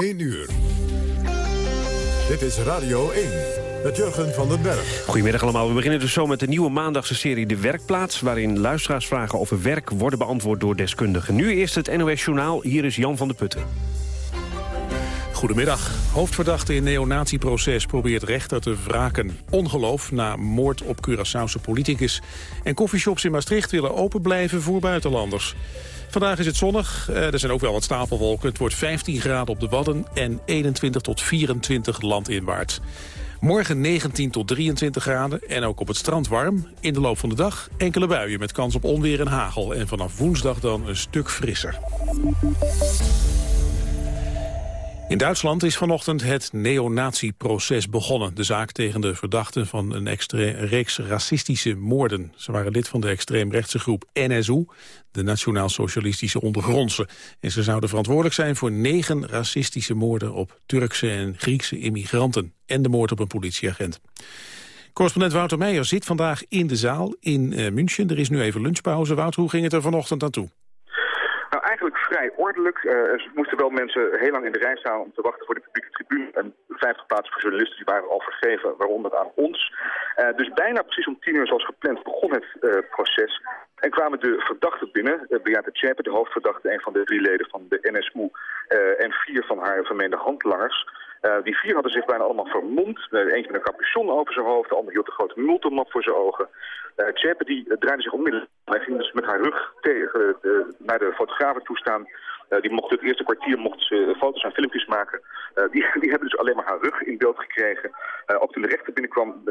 1 uur. Dit is Radio 1 met Jurgen van den Berg. Goedemiddag allemaal. We beginnen dus zo met de nieuwe maandagse serie De Werkplaats... waarin luisteraars vragen over werk worden beantwoord door deskundigen. Nu eerst het NOS Journaal. Hier is Jan van der Putten. Goedemiddag. Hoofdverdachte in neonatieproces probeert rechter te wraken. Ongeloof na moord op Curaçaose politicus. En koffieshops in Maastricht willen open blijven voor buitenlanders. Vandaag is het zonnig. Eh, er zijn ook wel wat stapelwolken. Het wordt 15 graden op de Wadden en 21 tot 24 landinwaarts. Morgen 19 tot 23 graden en ook op het strand warm. In de loop van de dag enkele buien met kans op onweer en hagel. En vanaf woensdag dan een stuk frisser. In Duitsland is vanochtend het neonatieproces begonnen. De zaak tegen de verdachten van een reeks racistische moorden. Ze waren lid van de extreemrechtse groep NSU, de Nationaal-Socialistische Ondergrondse. En ze zouden verantwoordelijk zijn voor negen racistische moorden op Turkse en Griekse immigranten. En de moord op een politieagent. Correspondent Wouter Meijer zit vandaag in de zaal in uh, München. Er is nu even lunchpauze. Wouter, hoe ging het er vanochtend aan toe? Vrij ordelijk. Uh, er moesten wel mensen heel lang in de rij staan om te wachten voor de publieke tribune. En 50 plaatsen voor journalisten die waren al vergeven, waaronder aan ons. Uh, dus bijna precies om tien uur zoals gepland begon het uh, proces. En kwamen de verdachten binnen. Uh, Beate Tjepe, de hoofdverdachte, een van de drie leden van de NSU... en vier van haar vermeende handlangers... Uh, die vier hadden zich bijna allemaal vermomd. Uh, eentje met een capuchon over zijn hoofd, de ander hield een grote multimap voor zijn ogen. Uh, die draaide zich onmiddellijk. Hij ging dus met haar rug tegen, naar de fotografen toestaan. die mocht het eerste kwartier mocht ze foto's en filmpjes maken. die, die hebben dus alleen maar haar rug in beeld gekregen. ook toen de rechter binnenkwam,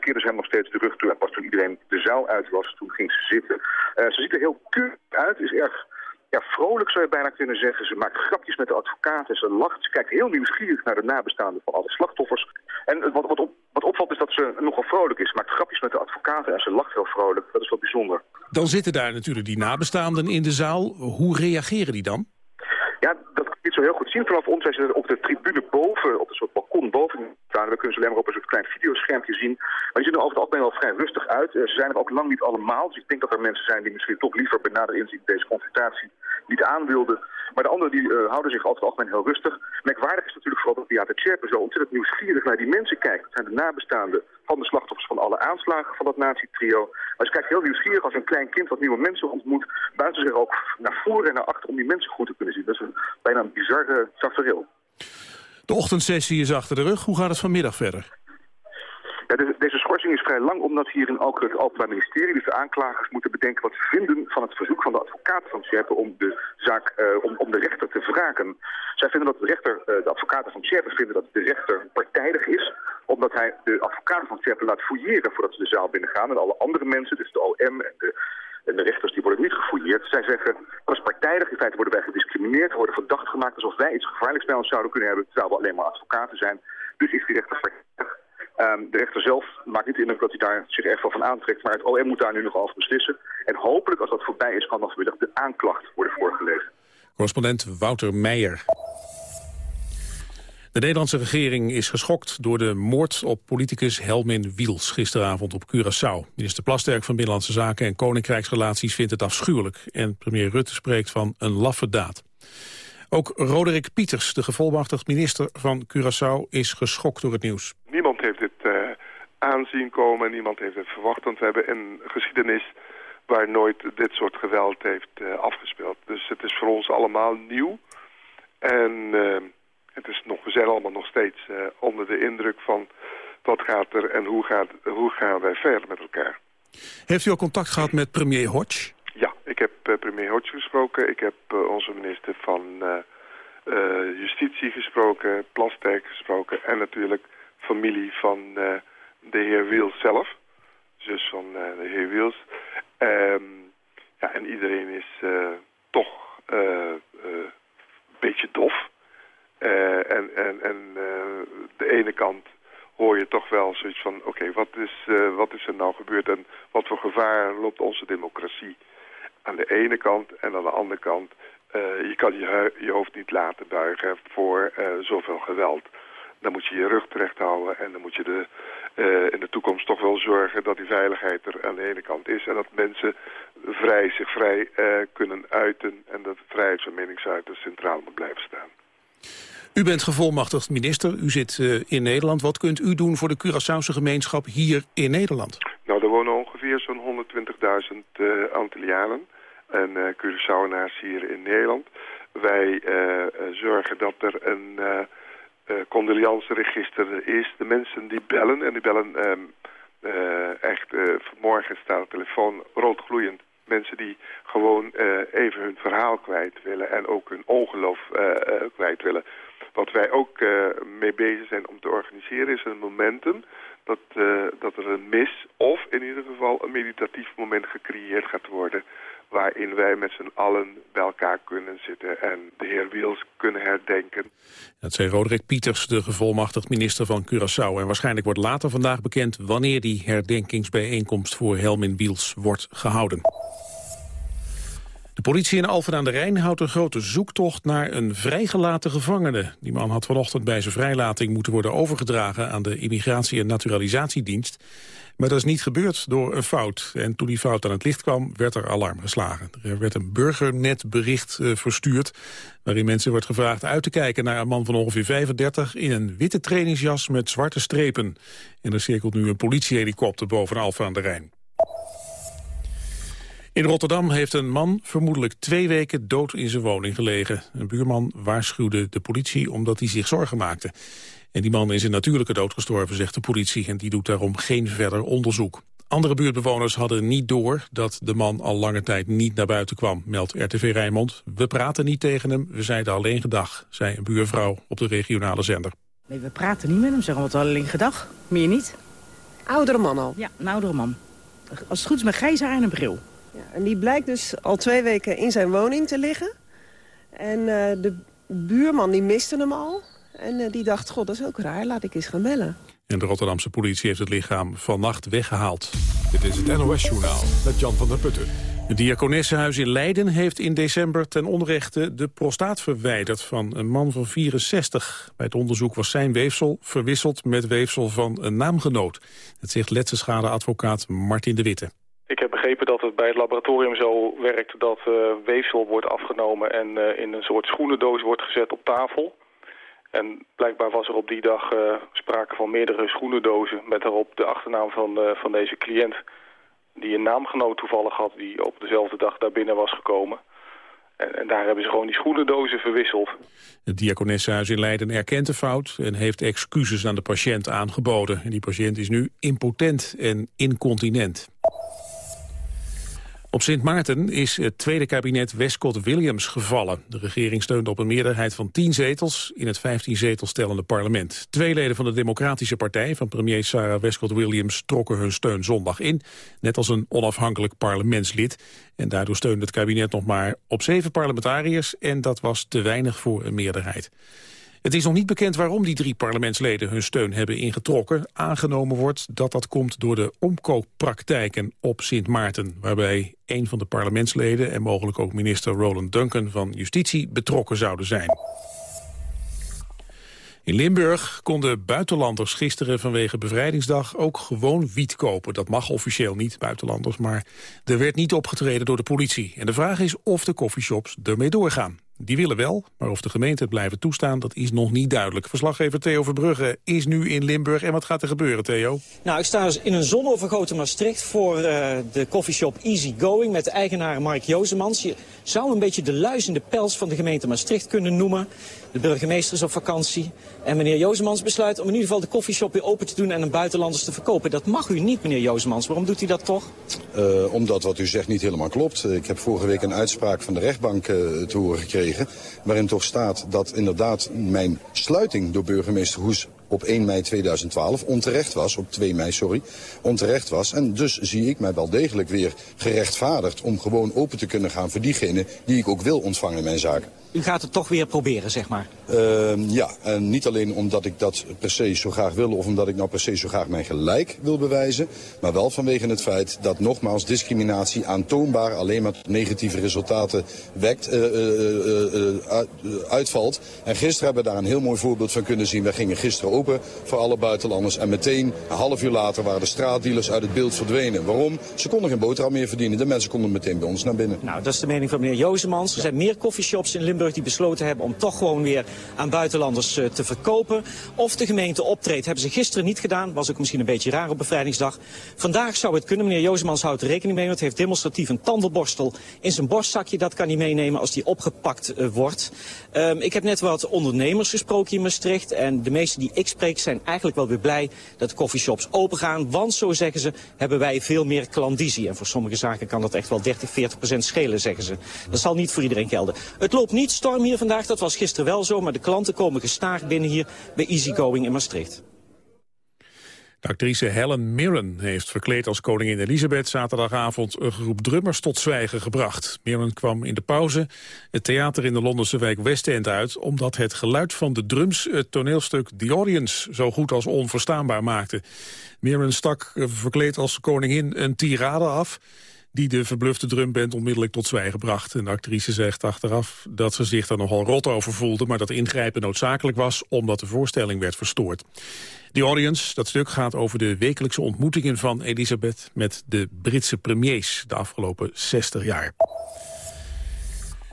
keerde ze hem nog steeds de rug toe. En pas toen iedereen de zaal uit was, toen ging ze zitten. ze ziet er heel keurig uit, is erg ja, vrolijk zou je bijna kunnen zeggen. Ze maakt grapjes met de advocaat en ze lacht. Ze kijkt heel nieuwsgierig naar de nabestaanden van alle slachtoffers. En wat, wat, op, wat opvalt is dat ze nogal vrolijk is. Ze maakt grapjes met de advocaten en ze lacht heel vrolijk. Dat is wel bijzonder. Dan zitten daar natuurlijk die nabestaanden in de zaal. Hoe reageren die dan? Ja, dat kun je zo heel goed zien. Vanaf ons zijn ze op de tribune boven, op een soort balkon boven We kunnen ze alleen maar op een soort klein videoschermpje zien. Maar die zien er over het wel vrij rustig uit. Eh, ze zijn er ook lang niet allemaal. Dus ik denk dat er mensen zijn die misschien toch liever benader inzien deze confrontatie niet aan wilden. Maar de anderen die uh, houden zich over het heel rustig. Merkwaardig is natuurlijk vooral dat Beate Tjerpen zo ontzettend nieuwsgierig naar die mensen kijkt. Dat zijn de nabestaanden van de slachtoffers van alle aanslagen van dat nazi-trio. Maar ze kijkt heel nieuwsgierig als een klein kind wat nieuwe mensen ontmoet. Buiten zich ook naar voren en naar achter om die mensen goed te kunnen zien. Dat is een, bijna een bizarre tafereel. De ochtendsessie is achter de rug. Hoe gaat het vanmiddag verder? Deze schorsing is vrij lang omdat hierin ook het Openbaar Ministerie, dus de aanklagers, moeten bedenken wat ze vinden van het verzoek van de advocaten van Tjerpen om de zaak, uh, om, om de rechter te wraken. Zij vinden dat de rechter, uh, de advocaten van Tjerpen vinden dat de rechter partijdig is, omdat hij de advocaten van Tjerpen laat fouilleren voordat ze de zaal binnengaan. En alle andere mensen, dus de OM en de en de rechters die worden niet gefouilleerd. Zij zeggen, is partijdig. In feite worden wij gediscrimineerd, worden verdacht gemaakt alsof wij iets gevaarlijks bij ons zouden kunnen hebben, terwijl we alleen maar advocaten zijn. Dus is die rechter partijdig. Um, de rechter zelf maakt niet indruk dat hij daar zich echt wel van aantrekt. Maar het OM moet daar nu nog over beslissen. En hopelijk, als dat voorbij is, kan dan vanmiddag de aanklacht worden voorgelezen. Correspondent Wouter Meijer. De Nederlandse regering is geschokt door de moord op politicus Helmin Wiels gisteravond op Curaçao. Minister Plasterk van Binnenlandse Zaken en Koninkrijksrelaties vindt het afschuwelijk. En premier Rutte spreekt van een laffe daad. Ook Roderick Pieters, de gevolmachtigd minister van Curaçao, is geschokt door het nieuws. Niemand heeft dit uh, aanzien komen, niemand heeft het verwacht. Want we hebben een geschiedenis waar nooit dit soort geweld heeft uh, afgespeeld. Dus het is voor ons allemaal nieuw. En uh, het is nog, we zijn allemaal nog steeds onder de indruk van wat gaat er en hoe, gaat, hoe gaan wij verder met elkaar. Heeft u al contact gehad met premier Hodge? Ja, ik heb uh, premier Hodge gesproken. Ik heb uh, onze minister van Justitie gesproken, Plasterk gesproken... en natuurlijk familie van de heer Wiels zelf. Zus van de heer Wiels. Um, ja, en iedereen is toch een beetje dof. En en, en de ene kant hoor je toch wel zoiets van... oké, wat, is, uh, wat is er nou gebeurd en wat voor gevaar loopt onze democratie aan de ene kant en aan de andere kant... Je kan je, je hoofd niet laten buigen voor zoveel geweld. Dan moet je je rug terecht houden en dan moet je de, in de toekomst toch wel zorgen dat die veiligheid er aan de ene kant is. En dat mensen vrij, zich vrij kunnen uiten en dat de vrijheid van meningsuiten centraal moet blijven staan. U bent gevolmachtigd minister, u zit uh, in Nederland. Wat kunt u doen voor de Curaçaose gemeenschap hier in Nederland? Nou, er wonen ongeveer zo'n 120.000 uh, Antillianen en uh, hier in Nederland. Wij zorgen dat er een condoleanceregister is. De mensen die bellen, en die bellen um, echt... vanmorgen staat de telefoon roodgloeiend mensen die gewoon uh, even hun verhaal kwijt willen en ook hun ongeloof uh, uh, kwijt willen. Wat wij ook mee bezig zijn om te organiseren is een momentum dat, dat er een mis of in ieder geval een meditatief moment gecreëerd gaat worden waarin wij met z'n allen bij elkaar kunnen zitten en de heer Wiels kunnen herdenken. Dat zei Roderick Pieters, de gevolmachtigd minister van Curaçao. En waarschijnlijk wordt later vandaag bekend wanneer die herdenkingsbijeenkomst voor Helmin Wiels wordt gehouden. De politie in Alphen aan de Rijn houdt een grote zoektocht naar een vrijgelaten gevangene. Die man had vanochtend bij zijn vrijlating moeten worden overgedragen aan de Immigratie- en Naturalisatiedienst. Maar dat is niet gebeurd door een fout. En toen die fout aan het licht kwam, werd er alarm geslagen. Er werd een burgernetbericht uh, verstuurd... waarin mensen wordt gevraagd uit te kijken naar een man van ongeveer 35... in een witte trainingsjas met zwarte strepen. En er cirkelt nu een politiehelikopter boven Alphen aan de Rijn. In Rotterdam heeft een man vermoedelijk twee weken dood in zijn woning gelegen. Een buurman waarschuwde de politie omdat hij zich zorgen maakte. En die man is in natuurlijke dood gestorven, zegt de politie... en die doet daarom geen verder onderzoek. Andere buurtbewoners hadden niet door dat de man al lange tijd niet naar buiten kwam, meldt RTV Rijnmond. We praten niet tegen hem, we zeiden alleen gedag, zei een buurvrouw op de regionale zender. Nee, we praten niet met hem, zeggen we alleen gedag, meer niet. Oudere man al? Ja, een oudere man. Als het goed is met grijs haar en een bril. En die blijkt dus al twee weken in zijn woning te liggen. En uh, de buurman die miste hem al. En uh, die dacht, god, dat is ook raar, laat ik eens gaan bellen. En de Rotterdamse politie heeft het lichaam vannacht weggehaald. Dit is het NOS-journaal met Jan van der Putten. Het Diakonessenhuis in Leiden heeft in december ten onrechte de prostaat verwijderd van een man van 64. Bij het onderzoek was zijn weefsel verwisseld met weefsel van een naamgenoot. Het zegt letsenschadeadvocaat Martin de Witte. Ik heb begrepen dat het bij het laboratorium zo werkt dat uh, weefsel wordt afgenomen en uh, in een soort schoenendoos wordt gezet op tafel. En blijkbaar was er op die dag uh, sprake van meerdere schoenendozen met daarop de achternaam van, van deze cliënt. Die een naamgenoot toevallig had die op dezelfde dag daar binnen was gekomen. En, en daar hebben ze gewoon die schoenendozen verwisseld. Het Diakonessenhuis in Leiden erkent de fout en heeft excuses aan de patiënt aangeboden. En die patiënt is nu impotent en incontinent. Op Sint Maarten is het tweede kabinet Westcott-Williams gevallen. De regering steunt op een meerderheid van 10 zetels in het 15 zetels stellende parlement. Twee leden van de Democratische Partij van premier Sarah Westcott-Williams trokken hun steun zondag in, net als een onafhankelijk parlementslid. En daardoor steunde het kabinet nog maar op zeven parlementariërs en dat was te weinig voor een meerderheid. Het is nog niet bekend waarom die drie parlementsleden hun steun hebben ingetrokken. Aangenomen wordt dat dat komt door de omkooppraktijken op Sint Maarten... waarbij een van de parlementsleden en mogelijk ook minister Roland Duncan van Justitie betrokken zouden zijn. In Limburg konden buitenlanders gisteren vanwege bevrijdingsdag ook gewoon wiet kopen. Dat mag officieel niet, buitenlanders, maar er werd niet opgetreden door de politie. En de vraag is of de coffeeshops ermee doorgaan. Die willen wel, maar of de gemeente het blijven toestaan, dat is nog niet duidelijk. Verslaggever Theo Verbrugge is nu in Limburg. En wat gaat er gebeuren, Theo? Nou, ik sta dus in een zonovergoten Maastricht voor uh, de coffeeshop Easy Going met de eigenaar Mark Jozemans. Je zou een beetje de luis in de pels van de gemeente Maastricht kunnen noemen. De burgemeester is op vakantie. En meneer Jozemans besluit om in ieder geval de koffieshop weer open te doen en aan buitenlanders te verkopen. Dat mag u niet, meneer Jozemans. Waarom doet u dat toch? Uh, omdat wat u zegt niet helemaal klopt. Ik heb vorige week een uitspraak van de rechtbank uh, te horen gekregen. Waarin toch staat dat inderdaad mijn sluiting door burgemeester Hoes op 1 mei 2012 onterecht was, op 2 mei, sorry, onterecht was. En dus zie ik mij wel degelijk weer gerechtvaardigd om gewoon open te kunnen gaan voor diegenen die ik ook wil ontvangen in mijn zaak. U gaat het toch weer proberen, zeg maar? Uh, ja, en niet alleen omdat ik dat per se zo graag wil... of omdat ik nou per se zo graag mijn gelijk wil bewijzen... maar wel vanwege het feit dat nogmaals discriminatie aantoonbaar... alleen maar negatieve resultaten wekt, uh, uh, uitvalt. En gisteren hebben we daar een heel mooi voorbeeld van kunnen zien. We gingen gisteren voor alle buitenlanders. En meteen, een half uur later, waren de straatdealers uit het beeld verdwenen. Waarom? Ze konden geen boterham meer verdienen. De mensen konden meteen bij ons naar binnen. Nou, dat is de mening van meneer Jozemans. Er zijn meer coffeeshops in Limburg die besloten hebben om toch gewoon weer aan buitenlanders eh, te verkopen. Of de gemeente optreedt, hebben ze gisteren niet gedaan. Was ook misschien een beetje raar op bevrijdingsdag. Vandaag zou het kunnen. Meneer Jozemans houdt er rekening mee. Want heeft demonstratief een tandenborstel in zijn borstzakje. Dat kan hij meenemen als die opgepakt uh, wordt. Um, ik heb net wat ondernemers gesproken in Maastricht. En de meeste die ik spreek zijn eigenlijk wel weer blij dat de coffeeshops open gaan. Want, zo zeggen ze, hebben wij veel meer klandizie. En voor sommige zaken kan dat echt wel 30, 40 procent schelen, zeggen ze. Dat zal niet voor iedereen gelden. Het loopt niet storm hier vandaag, dat was gisteren wel zo. Maar de klanten komen gestaag binnen hier bij Easygoing in Maastricht. De actrice Helen Mirren heeft verkleed als koningin Elisabeth zaterdagavond een groep drummers tot zwijgen gebracht. Mirren kwam in de pauze het theater in de Londense wijk West End uit omdat het geluid van de drums het toneelstuk The Audience zo goed als onverstaanbaar maakte. Mirren stak eh, verkleed als koningin een tirade af die de verblufte drumband onmiddellijk tot zwijgen bracht. En de actrice zegt achteraf dat ze zich daar nogal rot over voelde... maar dat ingrijpen noodzakelijk was omdat de voorstelling werd verstoord. The Audience, dat stuk gaat over de wekelijkse ontmoetingen van Elisabeth... met de Britse premiers de afgelopen 60 jaar.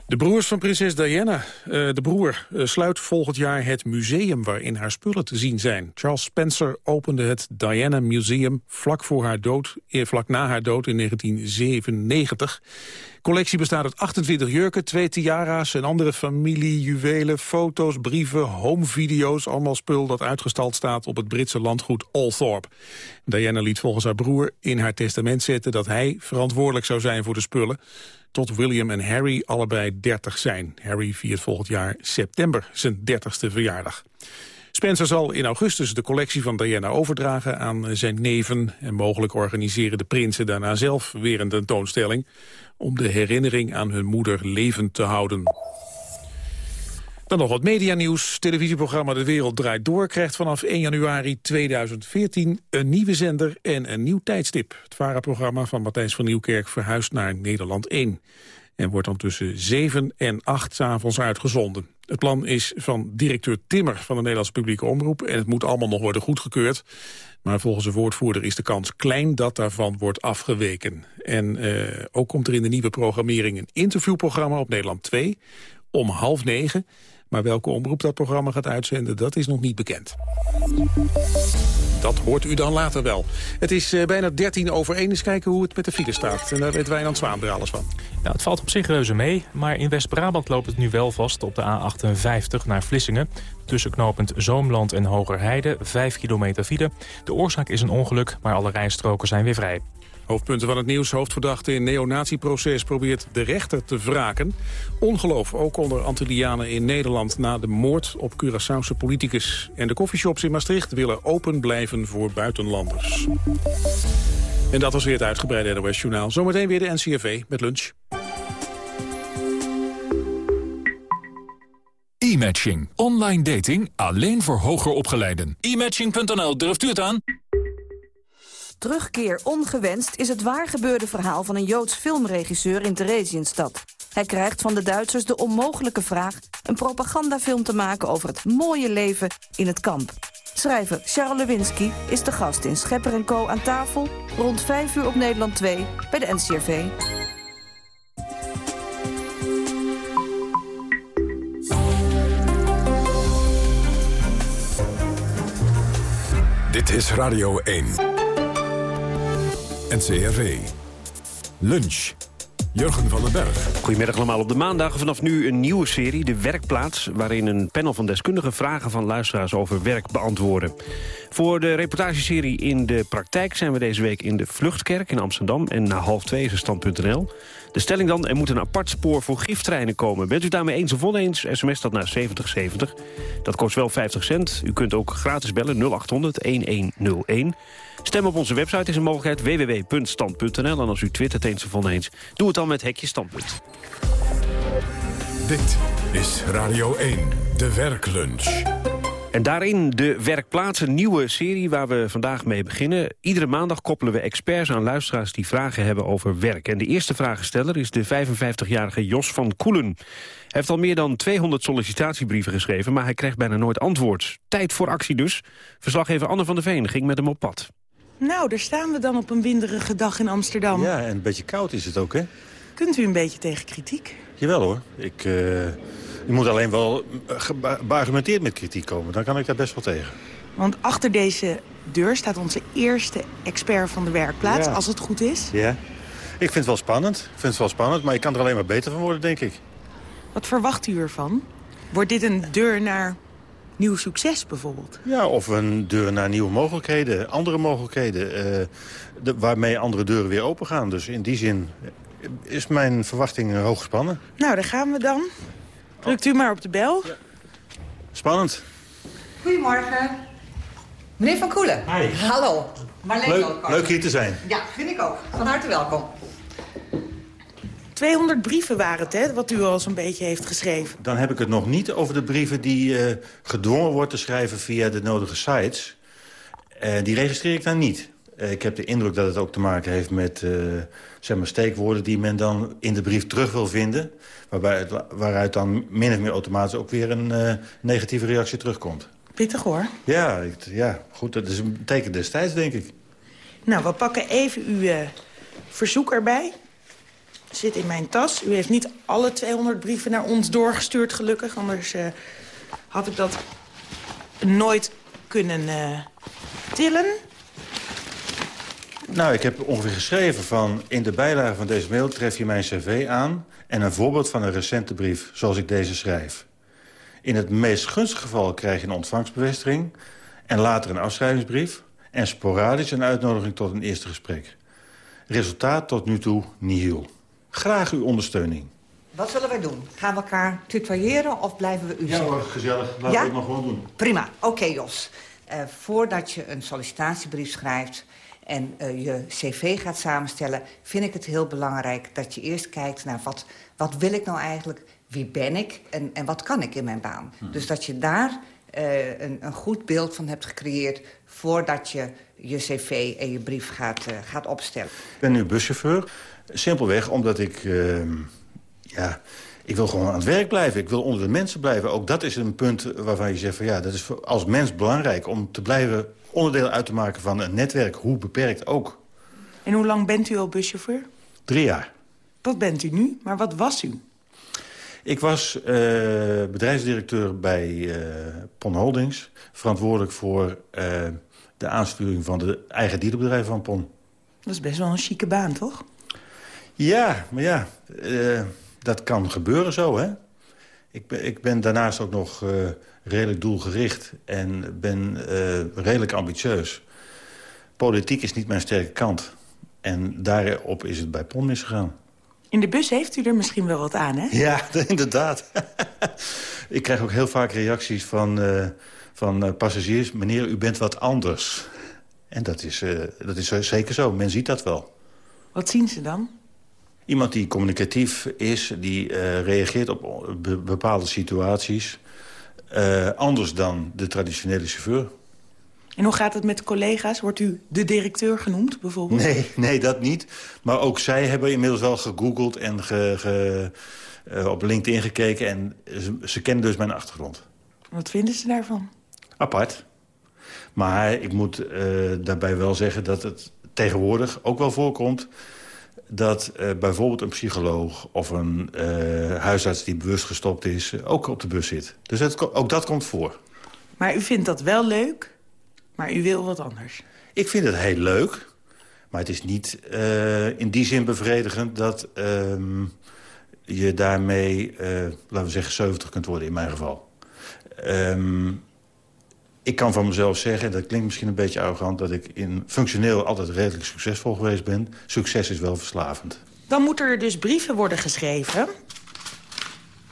De broers van prinses Diana, uh, de broer, uh, sluit volgend jaar het museum waarin haar spullen te zien zijn. Charles Spencer opende het Diana Museum vlak, voor haar dood, eh, vlak na haar dood in 1997. De collectie bestaat uit 28 jurken, twee tiara's en andere familie, juwelen, foto's, brieven, homevideo's. Allemaal spul dat uitgestald staat op het Britse landgoed Althorp. Diana liet volgens haar broer in haar testament zetten dat hij verantwoordelijk zou zijn voor de spullen tot William en Harry allebei 30 zijn. Harry viert volgend jaar september zijn 30ste verjaardag. Spencer zal in augustus de collectie van Diana overdragen aan zijn neven... en mogelijk organiseren de prinsen daarna zelf weer een tentoonstelling... om de herinnering aan hun moeder levend te houden. Dan nog wat medianieuws. Televisieprogramma De Wereld Draait Door krijgt vanaf 1 januari 2014 een nieuwe zender en een nieuw tijdstip. Het VARA-programma van Matthijs van Nieuwkerk verhuist naar Nederland 1. En wordt dan tussen 7 en 8 s avonds uitgezonden. Het plan is van directeur Timmer van de Nederlandse publieke omroep... en het moet allemaal nog worden goedgekeurd. Maar volgens de woordvoerder is de kans klein dat daarvan wordt afgeweken. En uh, ook komt er in de nieuwe programmering een interviewprogramma op Nederland 2... om half negen maar welke omroep dat programma gaat uitzenden, dat is nog niet bekend. Dat hoort u dan later wel. Het is uh, bijna 13 over 1. Eens kijken hoe het met de file staat. En daar weet wij aan Zwaan er alles van. Nou, het valt op zich reuze mee. Maar in West-Brabant loopt het nu wel vast op de A58 naar Vlissingen. Tussen knooppunt Zoomland en Hogerheide. 5 kilometer file. De oorzaak is een ongeluk, maar alle rijstroken zijn weer vrij. Hoofdpunten van het nieuws. Hoofdverdachte in neonatieproces probeert de rechter te wraken. Ongeloof ook onder Antillianen in Nederland na de moord op Curaçaose politicus. En de koffieshops in Maastricht willen open blijven voor buitenlanders. En dat was weer het uitgebreide NOS Journaal. Zometeen weer de NCRV met lunch. E-matching. Online dating alleen voor hoger opgeleiden. E-matching.nl, durft u het aan? Terugkeer ongewenst is het waargebeurde verhaal van een Joods filmregisseur in Theresienstad. Hij krijgt van de Duitsers de onmogelijke vraag een propagandafilm te maken over het mooie leven in het kamp. Schrijver Charles Lewinsky is de gast in Schepper Co. aan tafel rond 5 uur op Nederland 2 bij de NCRV. Dit is Radio 1. NCRV. Lunch. Jurgen van den Berg. Goedemiddag allemaal op de maandag. Vanaf nu een nieuwe serie, De Werkplaats... waarin een panel van deskundigen vragen van luisteraars over werk beantwoorden. Voor de reportageserie In de Praktijk zijn we deze week in de Vluchtkerk in Amsterdam... en na half twee is er stand.nl. De stelling dan, er moet een apart spoor voor giftreinen komen. Bent u daarmee eens of oneens, sms dat naar 7070. Dat kost wel 50 cent. U kunt ook gratis bellen 0800-1101. Stem op onze website is een mogelijkheid www.stand.nl. En als u twittert eens of oneens, doe het dan met Hekje Standpunt. Dit is Radio 1, de werklunch. En daarin de Werkplaats, een nieuwe serie waar we vandaag mee beginnen. Iedere maandag koppelen we experts aan luisteraars die vragen hebben over werk. En de eerste vragensteller is de 55-jarige Jos van Koelen. Hij heeft al meer dan 200 sollicitatiebrieven geschreven, maar hij krijgt bijna nooit antwoord. Tijd voor actie dus. Verslaggever Anne van der Veen ging met hem op pad. Nou, daar staan we dan op een winderige dag in Amsterdam. Ja, en een beetje koud is het ook, hè? Kunt u een beetje tegen kritiek? Jawel hoor. Ik, uh, je moet alleen wel beargumenteerd met kritiek komen. Dan kan ik daar best wel tegen. Want achter deze deur staat onze eerste expert van de werkplaats, als het goed is. Ja. Ik vind het wel spannend. Ik vind het wel spannend, maar ik kan er alleen maar beter van worden, denk ik. Wat verwacht u ervan? Wordt dit een deur naar nieuw succes bijvoorbeeld? Ja, of een deur naar nieuwe mogelijkheden, andere mogelijkheden... Uh, de, waarmee andere deuren weer open gaan. Dus in die zin is mijn verwachting hoog gespannen. Nou, daar gaan we dan. Drukt u maar op de bel. Ja. Spannend. Goedemorgen. Meneer Van Koelen. Hi. Hallo. leuk, leuk hier te zijn. Ja, vind ik ook. Van harte welkom. 200 brieven waren het, hè, wat u al zo'n beetje heeft geschreven. Dan heb ik het nog niet over de brieven die uh, gedwongen wordt te schrijven via de nodige sites. Uh, die registreer ik dan niet. Uh, ik heb de indruk dat het ook te maken heeft met zeg maar, steekwoorden... die men dan in de brief terug wil vinden. Waarbij het, waaruit dan min of meer automatisch ook weer een negatieve reactie terugkomt. Pittig hoor. Ja, ik, ja, goed, dat is een teken destijds, denk ik. Nou, we pakken even uw verzoek erbij zit in mijn tas. U heeft niet alle 200 brieven naar ons doorgestuurd, gelukkig. Anders had ik dat nooit kunnen tillen. Nou, ik heb ongeveer geschreven van... in de bijlage van deze mail tref je mijn cv aan... en een voorbeeld van een recente brief, zoals ik deze schrijf. In het meest gunstige geval krijg je een ontvangstbevestiging... en later een afschrijvingsbrief... en sporadisch een uitnodiging tot een eerste gesprek. Resultaat tot nu toe nihil. Graag uw ondersteuning. Wat zullen wij doen? Gaan we elkaar tutoyeren of blijven we u Ja hoor, gezellig. Laten ja? we het nog gewoon doen. Prima. Oké, Jos. Uh, voordat je een sollicitatiebrief schrijft en uh, je cv gaat samenstellen... vind ik het heel belangrijk dat je eerst kijkt naar wat, wat wil ik nou eigenlijk... wie ben ik en, en wat kan ik in mijn baan. Hmm. Dus dat je daar uh, een, een goed beeld van hebt gecreëerd... voordat je je cv en je brief gaat, gaat opstellen. Ik ben nu buschauffeur. Simpelweg omdat ik... Uh, ja, ik wil gewoon aan het werk blijven. Ik wil onder de mensen blijven. Ook dat is een punt waarvan je zegt... Van, ja, dat is als mens belangrijk om te blijven onderdeel uit te maken van een netwerk. Hoe beperkt ook. En hoe lang bent u al buschauffeur? Drie jaar. Dat bent u nu, maar wat was u? Ik was uh, bedrijfsdirecteur bij uh, Pon Holdings. Verantwoordelijk voor uh, de aansturing van de eigen dierenbedrijf van Pon. Dat is best wel een chique baan, toch? Ja, maar ja, dat kan gebeuren zo, hè. Ik ben, ik ben daarnaast ook nog uh, redelijk doelgericht en ben uh, redelijk ambitieus. Politiek is niet mijn sterke kant. En daarop is het bij PON misgegaan. In de bus heeft u er misschien wel wat aan, hè? Ja, inderdaad. ik krijg ook heel vaak reacties van, uh, van passagiers... meneer, u bent wat anders. En dat is, dat is zeker zo. Men ziet dat wel. Wat zien ze dan? Iemand die communicatief is, die uh, reageert op bepaalde situaties... Uh, anders dan de traditionele chauffeur. En hoe gaat het met collega's? Wordt u de directeur genoemd, bijvoorbeeld? Nee, nee dat niet. Maar ook zij hebben inmiddels wel gegoogeld en ge, ge, uh, op LinkedIn gekeken... en ze, ze kennen dus mijn achtergrond. Wat vinden ze daarvan? Apart. Maar ik moet daarbij wel zeggen dat het tegenwoordig ook wel voorkomt dat uh, bijvoorbeeld een psycholoog of een uh, huisarts die bewust gestopt is... Uh, ook op de bus zit. Dus het, ook dat komt voor. Maar u vindt dat wel leuk, maar u wil wat anders? Ik vind het heel leuk, maar het is niet in die zin bevredigend... dat ehm, je daarmee, laten we zeggen, 70 kunt worden in mijn geval. Um, ik kan van mezelf zeggen, dat klinkt misschien een beetje arrogant... dat ik in functioneel altijd redelijk succesvol geweest ben. Succes is wel verslavend. Dan moeten er dus brieven worden geschreven...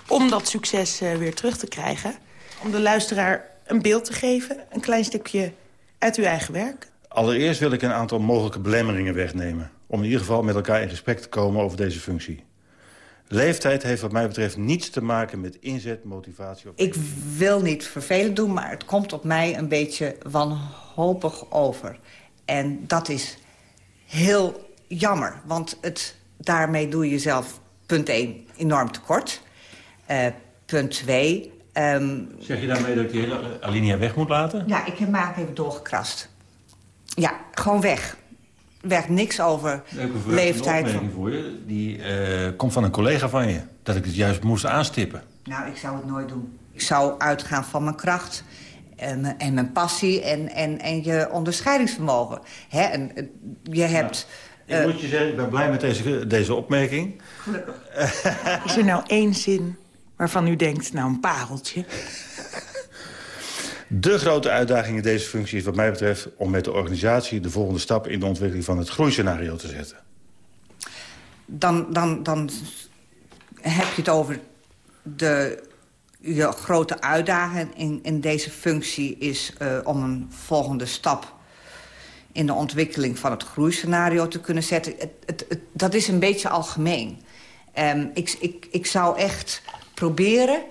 om dat succes uh, weer terug te krijgen. Om de luisteraar een beeld te geven. Een klein stukje uit uw eigen werk. Allereerst wil ik een aantal mogelijke belemmeringen wegnemen. Om in ieder geval met elkaar in gesprek te komen over deze functie. Leeftijd heeft wat mij betreft niets te maken met inzet, motivatie... Of... Ik wil niet vervelend doen, maar het komt op mij een beetje wanhopig over. En dat is heel jammer, want het, daarmee doe je jezelf, punt 1, enorm tekort. Uh, punt 2... Um, zeg je daarmee dat ik die hele alinea weg moet laten? Ja, ik heb hem even doorgekrast. Ja, gewoon weg. Weg, niks over leeftijd. Een voor je. Die uh, komt van een collega van je. Dat ik het juist moest aanstippen. Nou, ik zou het nooit doen. Ik zou uitgaan van mijn kracht en, en mijn passie en, en, en je onderscheidingsvermogen. Hè? En, je hebt... Ja, ik uh, moet je zeggen, ik ben blij met deze, deze opmerking. Gelukkig. Is er nou één zin waarvan u denkt, nou een pareltje? De grote uitdaging in deze functie is wat mij betreft... om met de organisatie de volgende stap in de ontwikkeling van het groeiscenario te zetten. Dan, dan, dan heb je het over de je grote uitdaging in, in deze functie is uh, om een volgende stap in de ontwikkeling van het groeiscenario te kunnen zetten. Het, het, dat is een beetje algemeen. Um, ik, ik, ik zou echt proberen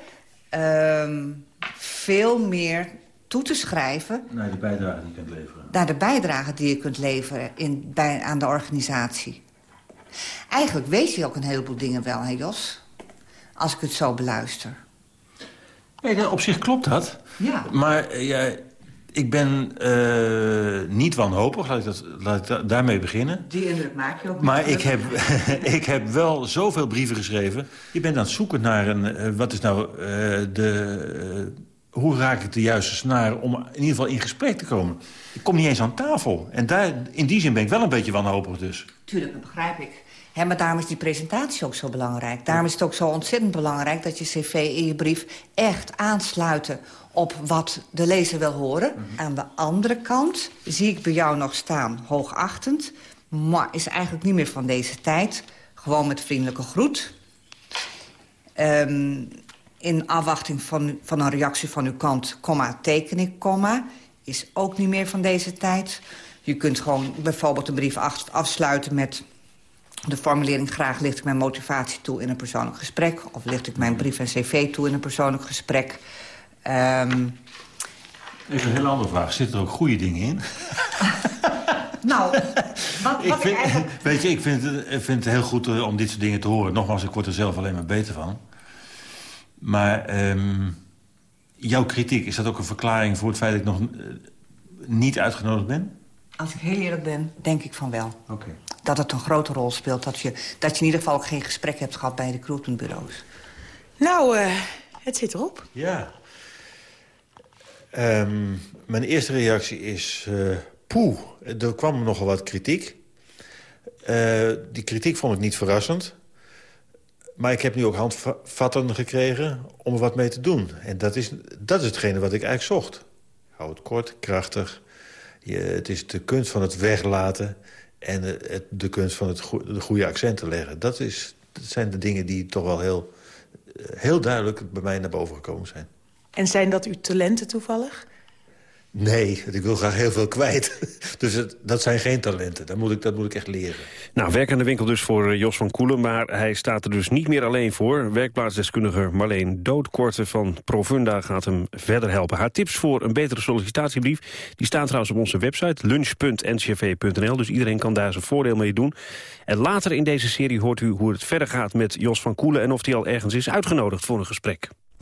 um, veel meer toe te schrijven... Naar de bijdrage die je kunt leveren. Naar de bijdrage die je kunt leveren in, bij, aan de organisatie. Eigenlijk weet je ook een heleboel dingen wel, hè Jos? Als ik het zo beluister. Nee, op zich klopt dat. Ja. Maar eh, ja, ik ben uh, niet wanhopig, laat ik, dat, laat ik daarmee beginnen. Die indruk maak je ook. Maar ik heb, ik heb wel zoveel brieven geschreven. Je bent aan het zoeken naar een... Uh, wat is nou uh, de... hoe raak ik de juiste snaar om in ieder geval in gesprek te komen? Ik kom niet eens aan tafel. En daar, in die zin ben ik wel een beetje wanhopig dus. Tuurlijk, dat begrijp ik. He, maar daarom is die presentatie ook zo belangrijk. Daarom is het ook zo ontzettend belangrijk dat je cv in je brief echt aansluiten op wat de lezer wil horen. Mm -hmm. Aan de andere kant zie ik bij jou nog staan hoogachtend... maar is eigenlijk niet meer van deze tijd. Gewoon met vriendelijke groet. Um, in afwachting van, van een reactie van uw kant, komma, teken ik, komma... is ook niet meer van deze tijd. Je kunt gewoon bijvoorbeeld een brief afsluiten met de formulering graag licht ik mijn motivatie toe in een persoonlijk gesprek... of licht ik mijn brief en cv toe in een persoonlijk gesprek. Um... Even een hele andere vraag. Zitten er ook goede dingen in? nou, wat, wat ik, vind, ik eigenlijk... Weet je, ik vind, het, vind het heel goed uh, om dit soort dingen te horen. Nogmaals, ik word er zelf alleen maar beter van. Maar um, jouw kritiek, is dat ook een verklaring voor het feit dat ik nog uh, niet uitgenodigd ben? Als ik heel eerlijk ben, denk ik van wel. Oké. Okay. Dat het een grote rol speelt. Dat je, dat je in ieder geval ook geen gesprek hebt gehad bij recruitmentbureaus. Nou, uh, het zit erop. Ja. Um, mijn eerste reactie is... Uh, poeh, er kwam nogal wat kritiek. Uh, die kritiek vond ik niet verrassend. Maar ik heb nu ook handvatten gekregen om er wat mee te doen. En dat is, dat is hetgene wat ik eigenlijk zocht. Hou het kort, krachtig. Je, het is de kunst van het weglaten en het, de kunst van het go de goede accenten leggen. Dat, is, zijn de dingen die toch wel heel, heel duidelijk bij mij naar boven gekomen zijn. En zijn dat uw talenten toevallig? Nee, ik wil graag heel veel kwijt. Dus dat zijn geen talenten. Dat moet, ik, dat moet ik echt leren. Nou, werk aan de winkel dus voor eh, Jos van Koelen. Maar hij staat er dus niet meer alleen voor. Werkplaatsdeskundige Marleen Doodkorte van Provunda gaat hem verder helpen. Haar tips voor een betere sollicitatiebrief... die staan trouwens op onze website lunch.ncv.nl. Dus iedereen kan daar zijn voordeel mee doen. En later in deze serie hoort u hoe het verder gaat met Jos van Koelen... en of hij al ergens is uitgenodigd voor een gesprek.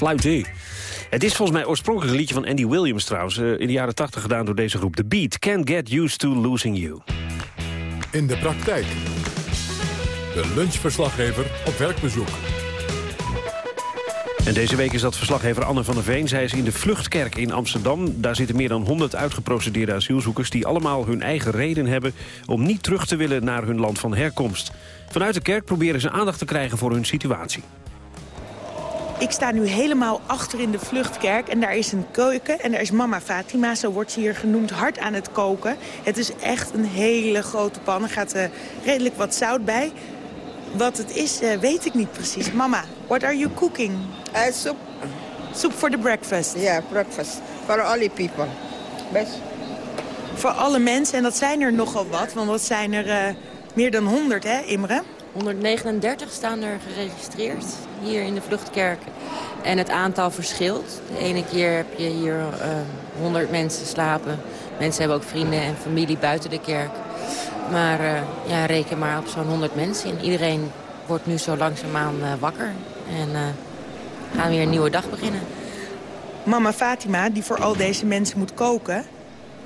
Fluiten. Het is volgens mij oorspronkelijk een liedje van Andy Williams trouwens. eh, in de jaren 80 gedaan door deze groep. The Beat, Can't Get Used to Losing You. In de praktijk. De lunchverslaggever op werkbezoek. En deze week is dat verslaggever Anne van der Veen. Zij is in de Vluchtkerk in Amsterdam. Daar zitten meer dan 100 uitgeprocedeerde asielzoekers... die allemaal hun eigen reden hebben om niet terug te willen naar hun land van herkomst. Vanuit de kerk proberen ze aandacht te krijgen voor hun situatie. Ik sta nu helemaal achter in de vluchtkerk en daar is een keuken. En daar is mama Fatima, zo wordt ze hier genoemd, hard aan het koken. Het is echt een hele grote pan. Er gaat eh, redelijk wat zout bij. Wat het is, eh, weet ik niet precies. Mama, what are you cooking? Uh, soup. Soup for the breakfast? Yeah, breakfast. For all the people. Best. Voor alle mensen, en dat zijn er nogal wat. Want dat zijn er meer dan 100, hè, Imre? 139 staan er geregistreerd hier in de Vluchtkerk. En het aantal verschilt. De ene keer heb je hier eh 100 mensen slapen. Mensen hebben ook vrienden en familie buiten de kerk. Maar eh, ja, reken maar op zo'n 100 mensen. En iedereen wordt nu zo langzaamaan eh, wakker. En eh, gaan weer een nieuwe dag beginnen. Mama Fatima, die voor al deze mensen moet koken...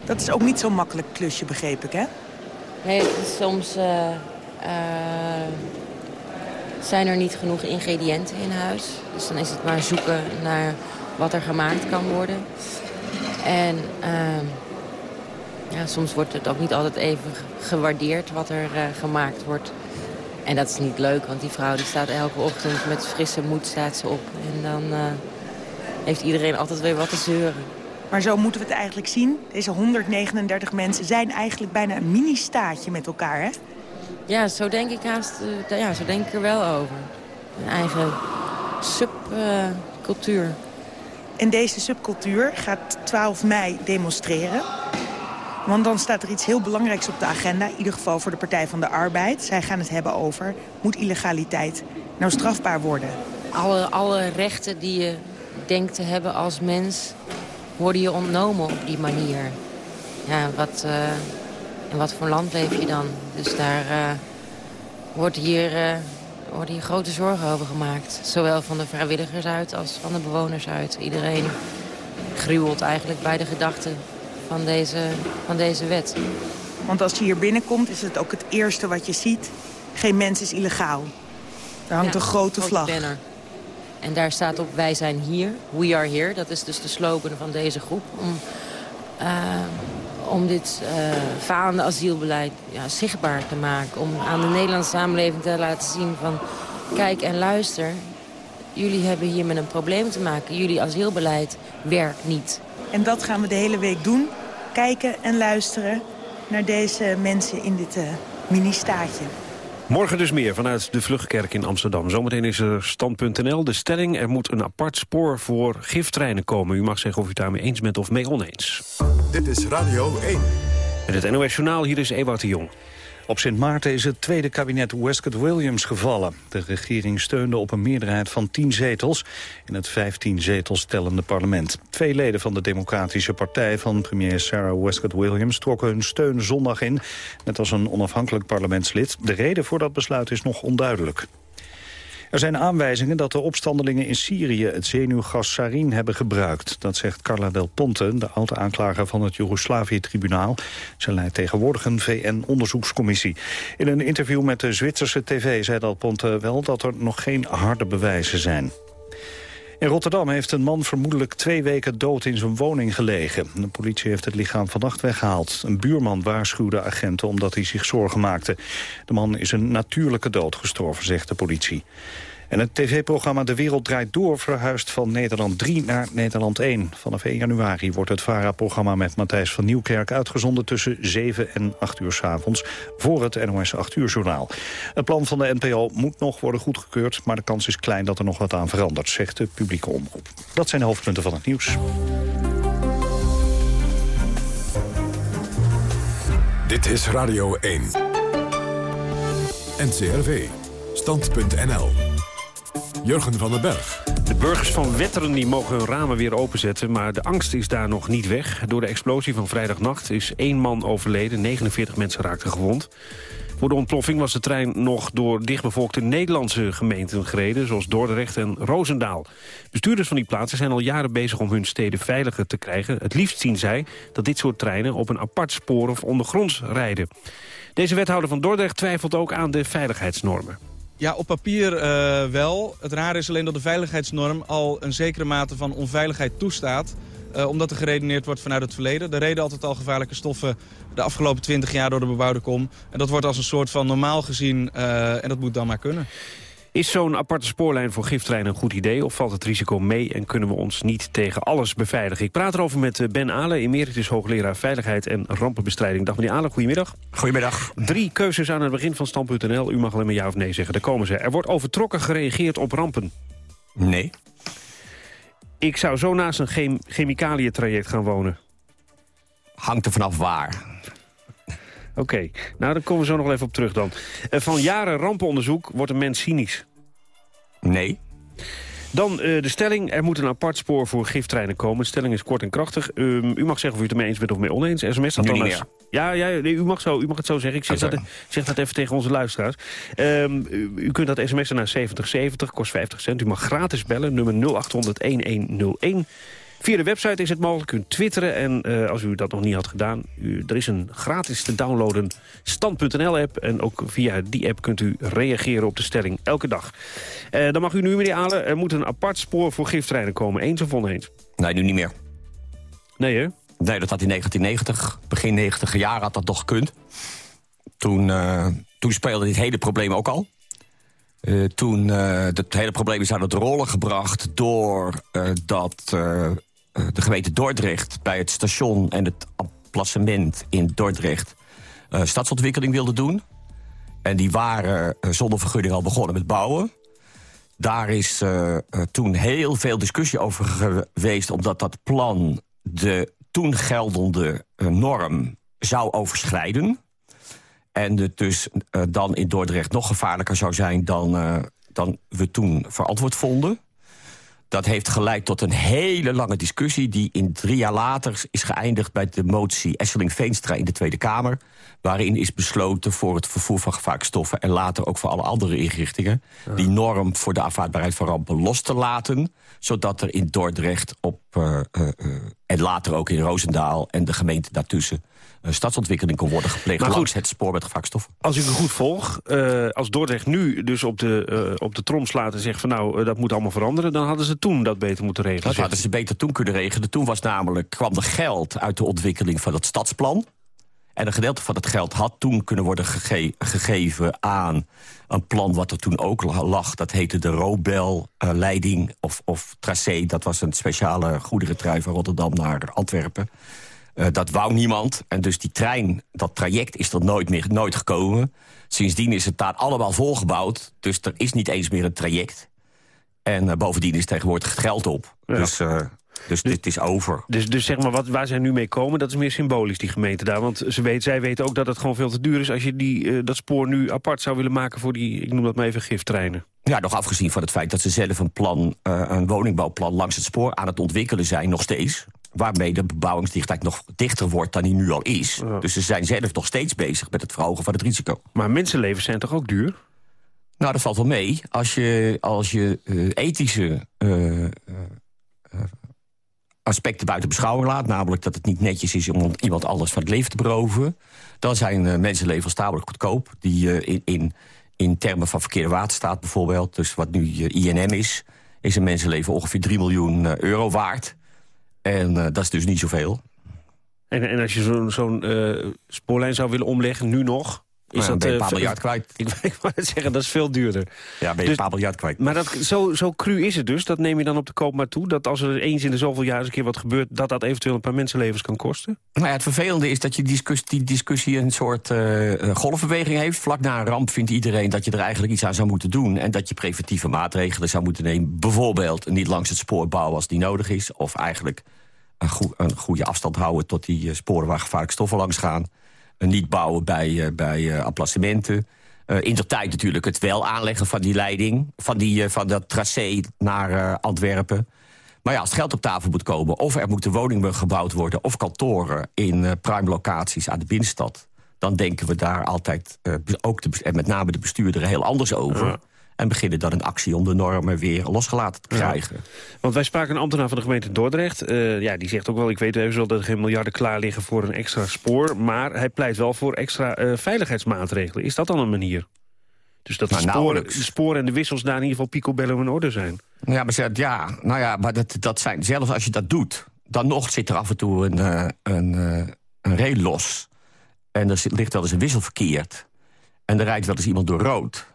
dat is ook niet zo'n makkelijk klusje, begreep ik, hè? Nee, het is soms eh, eh, zijn er niet genoeg ingrediënten in huis. Dus dan is het maar zoeken naar wat er gemaakt kan worden. En ehm, ja, soms wordt het ook niet altijd even gewaardeerd wat er eh, gemaakt wordt. En dat is niet leuk, want die vrouw die staat elke ochtend met frisse moed staat ze op. En dan eh, heeft iedereen altijd weer wat te zeuren. Maar zo moeten we het eigenlijk zien. Deze 139 mensen zijn eigenlijk bijna een mini-staatje met elkaar, hè? Ja, zo denk ik haast, eh, ja, zo denk ik er wel over. Een eigen subcultuur. en deze subcultuur gaat 12 mei demonstreren. Want dan staat er iets heel belangrijks op de agenda. In ieder geval voor de Partij van de Arbeid. Zij gaan het hebben over, moet illegaliteit nou strafbaar worden? alle, alle rechten die je denkt te hebben als mens... worden je ontnomen op die manier. Ja, wat, eh, in wat voor land leef je dan? Dus daar eh, wordt hier, eh, worden hier grote zorgen over gemaakt. Zowel van de vrijwilligers uit als van de bewoners uit. Iedereen gruwelt eigenlijk bij de gedachte van deze, van deze wet. Want als je hier binnenkomt is het ook het eerste wat je ziet. Geen mens is illegaal. Daar hangt Ja, een grote vlag. banner. En daar staat op, wij zijn hier, we are here. Dat is dus de slogan van deze groep. Om, eh, om dit uh, falende asielbeleid ja, zichtbaar te maken. Om aan de Nederlandse samenleving te laten zien van... kijk en luister, jullie hebben hier met een probleem te maken. Jullie asielbeleid werkt niet. En dat gaan we de hele week doen. Kijken en luisteren naar deze mensen in dit uh, mini-staatje. Morgen dus meer vanuit de Vlugkerk in Amsterdam. Zometeen is er stand.nl. De stelling, er moet een apart spoor voor giftreinen komen. U mag zeggen of u het daarmee eens bent of mee oneens. Dit is Radio 1. Met het NOS Journaal, hier is Ewout de Jong. Op Sint Maarten is het tweede kabinet Westcott Williams gevallen. De regering steunde op een meerderheid van 10 zetels... in het 15 zetels tellende parlement. Twee leden van de Democratische Partij van premier Sarah Westcott Williams... trokken hun steun zondag in, net als een onafhankelijk parlementslid. De reden voor dat besluit is nog onduidelijk. Er zijn aanwijzingen dat de opstandelingen in Syrië het zenuwgas sarin hebben gebruikt. Dat zegt Carla Del Ponte, de oude aanklager van het Joegoslavië-tribunaal. Ze leidt tegenwoordig een VN-onderzoekscommissie. In een interview met de Zwitserse tv zei Del Ponte wel dat er nog geen harde bewijzen zijn. In Rotterdam heeft een man vermoedelijk twee weken dood in zijn woning gelegen. De politie heeft het lichaam vannacht weggehaald. Een buurman waarschuwde agenten omdat hij zich zorgen maakte. De man is een natuurlijke dood gestorven, zegt de politie. En het tv-programma De Wereld Draait Door verhuist van Nederland 3 naar Nederland 1. Vanaf 1 januari wordt het VARA-programma met Matthijs van Nieuwkerk uitgezonden tussen 7 en 8 uur s avonds voor het NOS 8 uur journaal. Het plan van de NPO moet nog worden goedgekeurd, maar de kans is klein dat er nog wat aan verandert, zegt de publieke omroep. Dat zijn de hoofdpunten van het nieuws. Dit is Radio 1. NCRV. Stand.nl. Jurgen van den Berg. De burgers van Wetteren die mogen hun ramen weer openzetten... maar de angst is daar nog niet weg. Door de explosie van vrijdagnacht is één man overleden. 49 mensen raakten gewond. Voor de ontploffing was de trein nog door dichtbevolkte Nederlandse gemeenten gereden... zoals Dordrecht en Roosendaal. Bestuurders van die plaatsen zijn al jaren bezig om hun steden veiliger te krijgen. Het liefst zien zij dat dit soort treinen op een apart spoor of ondergronds rijden. Deze wethouder van Dordrecht twijfelt ook aan de veiligheidsnormen. Ja, op papier uh, wel. Het rare is alleen dat de veiligheidsnorm al een zekere mate van onveiligheid toestaat. Uh, omdat er geredeneerd wordt vanuit het verleden. Er reden altijd al gevaarlijke stoffen de afgelopen 20 jaar door de bebouwde kom. En dat wordt als een soort van normaal gezien uh, en dat moet dan maar kunnen. Is zo'n aparte spoorlijn voor giftreinen een goed idee... of valt het risico mee en kunnen we ons niet tegen alles beveiligen? Ik praat erover met Ben Ale, emeritus hoogleraar Veiligheid en Rampenbestrijding. Dag meneer Ale, goedemiddag. Goedemiddag. Drie keuzes aan het begin van Stand.nl. U mag alleen maar ja of nee zeggen, daar komen ze. Er wordt overtrokken gereageerd op rampen. Nee. Ik zou zo naast een chem chemicaliëntraject gaan wonen. Hangt er vanaf waar. Oké, okay. nou daar komen we zo nog even op terug dan. Van jaren rampenonderzoek wordt een mens cynisch. Nee. Dan uh, de stelling, er moet een apart spoor voor giftreinen komen. De stelling is kort en krachtig. Um, u mag zeggen of u het ermee eens bent of mee oneens. SMS dat dan. Ja, ja nee, u, mag zo, u mag het zo zeggen. Ik zeg, dat, zeg dat even tegen onze luisteraars. Um, u, u, kunt dat sms'en naar 7070, kost 50 cent. U mag gratis bellen, nummer 0800-1101. Via de website is het mogelijk, u kunt twitteren. En uh, als u dat nog niet had gedaan, u, er is een gratis te downloaden stand.nl-app. En ook via die app kunt u reageren op de stelling elke dag. Uh, dan mag u nu, meneer Alen, er moet een apart spoor voor giftreinen komen. Eens of oneens? Nee, nu niet meer. Nee, hè? Nee, dat had in 1990, begin 90 jaar had dat toch gekund. Toen, uh, toen speelde dit hele probleem ook al. Uh, toen uh, het hele probleem is aan het rollen gebracht... door uh, dat de gemeente Dordrecht bij het station en het emplacement in Dordrecht... stadsontwikkeling wilde doen. En die waren zonder vergunning al begonnen met bouwen. Daar is toen heel veel discussie over geweest... omdat dat plan de toen geldende norm zou overschrijden... En het dus dan in Dordrecht nog gevaarlijker zou zijn... dan, dan we toen verantwoord vonden. Dat heeft geleid tot een hele lange discussie... die in drie jaar later is geëindigd bij de motie Esseling-Veenstra in de Tweede Kamer... waarin is besloten voor het vervoer van gevaarlijke stoffen... en later ook voor alle andere inrichtingen... Ja. die norm voor de aanvaardbaarheid van rampen los te laten... zodat er in Dordrecht op, uh, en later ook in Roosendaal en de gemeente daartussen eh, stadsontwikkeling kon worden gepleegd... Maar goed. langs het spoor met gevaarlijke stoffen. Als ik u goed volg, eh, als Dordrecht nu dus op de, eh, op de trom slaat en zegt van nou, eh, dat moet allemaal veranderen, dan hadden ze toen dat beter moeten regelen. Dat hadden ze beter toen kunnen regelen. Toen was namelijk, kwam er geld uit de ontwikkeling van het stadsplan. En een gedeelte van het geld had toen kunnen worden gege- gegeven aan een plan wat er toen ook la- lag. Dat heette de Robel-leiding of, of tracé. Dat was een speciale goederentrein van Rotterdam naar Antwerpen. Eh, dat wou niemand. En dus die trein, dat traject is er nooit meer nooit gekomen. Sindsdien is het daar allemaal volgebouwd. Dus er is niet eens meer een traject. En eh, bovendien is tegenwoordig het geld op. Dus, eh, dus dit is over. Dus, dus zeg maar, wat, waar zij nu mee komen, dat is meer symbolisch, die gemeente daar. Want ze weet, zij weten ook dat het gewoon veel te duur is... als je die, dat spoor nu apart zou willen maken voor die, ik noem dat maar even, giftreinen. Ja, nog afgezien van het feit dat ze zelf een plan, een woningbouwplan langs het spoor aan het ontwikkelen zijn, nog steeds. Waarmee de bebouwingsdichtheid nog dichter wordt dan die nu al is. Dus ze zijn zelf nog steeds bezig met het verhogen van het risico. Maar mensenlevens zijn toch ook duur? Nou, dat valt wel mee. Als je, als je eh, ethische eh, eh, aspecten buiten beschouwing laat... namelijk dat het niet netjes is om iemand anders van het leven te beroven... dan zijn mensenlevens tamelijk goedkoop. Die in, in, in termen van verkeerde waterstaat bijvoorbeeld... dus wat nu INM is... is een mensenleven ongeveer 3 miljoen euro waard. En eh, dat is dus niet zoveel. En, en als je zo'n zo'n eh, spoorlijn zou willen omleggen, nu nog... Is Nou, dan dat ben je een eh, paar miljard kwijt. Ik, ik wou zeggen, dat is veel duurder. Ja, ben je Dus- een paar miljard kwijt. Maar dat, zo, zo cru is het dus. Dat neem je dan op de koop maar toe. Dat als er eens in de zoveel jaar eens een keer wat gebeurt... dat dat eventueel een paar mensenlevens kan kosten? Nou ja, het vervelende is dat je discussie, die discussie een soort eh, golfbeweging heeft. Vlak na een ramp vindt iedereen dat je er eigenlijk iets aan zou moeten doen... en dat je preventieve maatregelen zou moeten nemen. Bijvoorbeeld niet langs het spoor bouwen als die nodig is... of eigenlijk een, een goede afstand houden tot die eh, sporen waar gevaarlijke stoffen langs gaan. Eh, niet bouwen bij, eh, bij emplacementen. In de tijd natuurlijk het wel aanleggen van die leiding... van, die, van dat tracé naar Antwerpen... Maar ja, als het geld op tafel moet komen... of er moeten woningen gebouwd worden... of kantoren in prime locaties aan de binnenstad... dan denken we daar altijd, ook en met name de bestuurder, heel anders over. En beginnen dan een actie om de normen weer losgelaten te krijgen. Want wij spraken een ambtenaar van de gemeente Dordrecht. Eh, ja, die zegt ook wel, ik weet even wel dat er geen miljarden klaar liggen voor een extra spoor. Maar hij pleit wel voor extra eh, veiligheidsmaatregelen. Is dat dan een manier? Dus dat de, Nou, sporen, de sporen en de wissels daar in ieder geval picobello in orde zijn. Ja, maar, ze- ja, nou ja, maar dat, dat zijn, zelfs als je dat doet... dan nog zit er af en toe een, eh, een, een rail los. En er zit- ligt wel eens een wissel verkeerd. En er rijdt wel eens iemand door rood.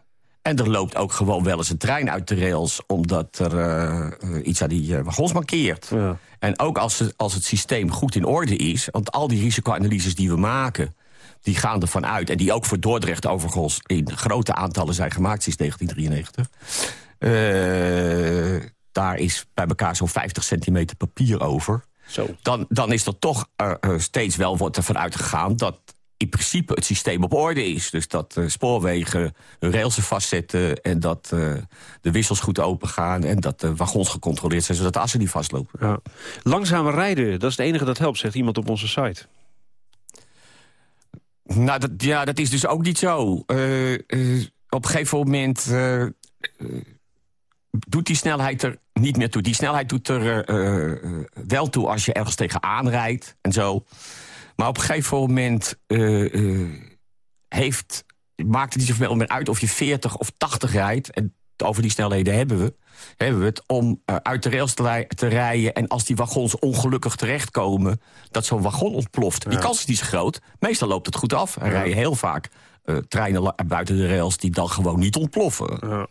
En er loopt ook gewoon wel eens een trein uit de rails... omdat er eh, iets aan die eh, wagons mankeert. En ook als, het- als het systeem goed in orde is... want al die risicoanalyses die we maken... die gaan ervan uit, en die ook voor Dordrecht overigens... in grote aantallen zijn gemaakt sinds 1993... Eh, daar is bij elkaar zo'n 50 centimeter papier over. Zo. Dan, dan is er toch steeds wel wordt ervan uitgegaan... dat in principe het systeem op orde is. Dus dat eh, spoorwegen hun railsen vastzetten... en dat eh, de wissels goed open gaan... en dat de wagons gecontroleerd zijn, zodat de assen niet vastlopen. Ja. Langzamer rijden, dat is het enige dat helpt, zegt iemand op onze site. Nou, dat, ja, dat is dus ook niet zo. Eh, eh, op een gegeven moment eh, eh, doet die snelheid er niet meer toe. Die snelheid doet er eh, eh, wel toe als je ergens tegenaan rijdt en zo. Maar op een gegeven moment eh, eh, heeft, maakt het niet zoveel meer uit of je 40 of 80 rijdt. En over die snelheden hebben we, hebben we het om eh, uit de rails te, rij- te rijden... en als die wagons ongelukkig terechtkomen, dat zo'n wagon ontploft. Die kans is niet zo groot. Meestal loopt het goed af. Er rijden heel vaak treinen buiten de rails die dan gewoon niet ontploffen. Ja.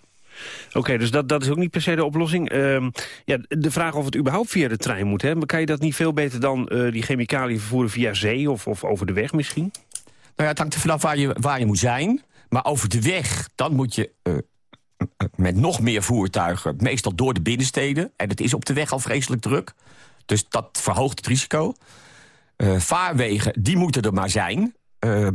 Oké, dus dat, dat is ook niet per se de oplossing. Ehm, ja, de vraag of het überhaupt via de trein moet, hè? Maar kan je dat niet veel beter dan eh, die chemicaliën vervoeren via zee of, of over de weg misschien? Nou ja, het hangt er vanaf waar je, waar je moet zijn. Maar over de weg, dan moet je eh, met nog meer voertuigen... meestal door de binnensteden. En het is op de weg al vreselijk druk. Dus dat verhoogt het risico. Eh, vaarwegen, die moeten er maar zijn.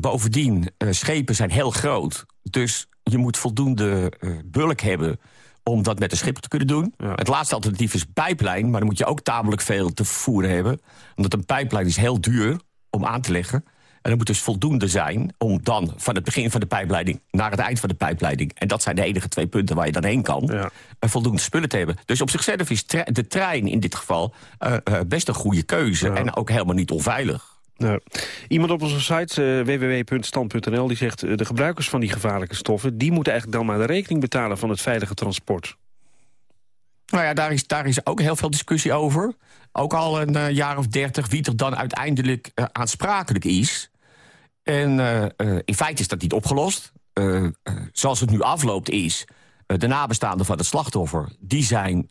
Bovendien, schepen zijn heel groot. Dus je moet voldoende eh, bulk hebben om dat met een schip te kunnen doen. Het laatste alternatief is pijplijn, maar dan moet je ook tamelijk veel te vervoeren hebben. Omdat een pijplijn is heel duur om aan te leggen. En er moet dus voldoende zijn om dan van het begin van de pijpleiding... naar het eind van de pijpleiding... en dat zijn de enige twee punten waar je dan heen kan... een voldoende spullen te hebben. Dus op zichzelf is tre- de trein in dit geval eh, eh, best een goede keuze. En ook helemaal niet onveilig. Iemand op onze site, eh, www.stand.nl, die zegt... eh, de gebruikers van die gevaarlijke stoffen... die moeten eigenlijk dan maar de rekening betalen van het veilige transport. Nou ja, daar is, daar is ook heel veel discussie over. Ook al een eh, jaar of dertig, wie er dan uiteindelijk aansprakelijk is. En in feite is dat niet opgelost. Zoals het nu afloopt is... de nabestaanden van het slachtoffer... die zijn,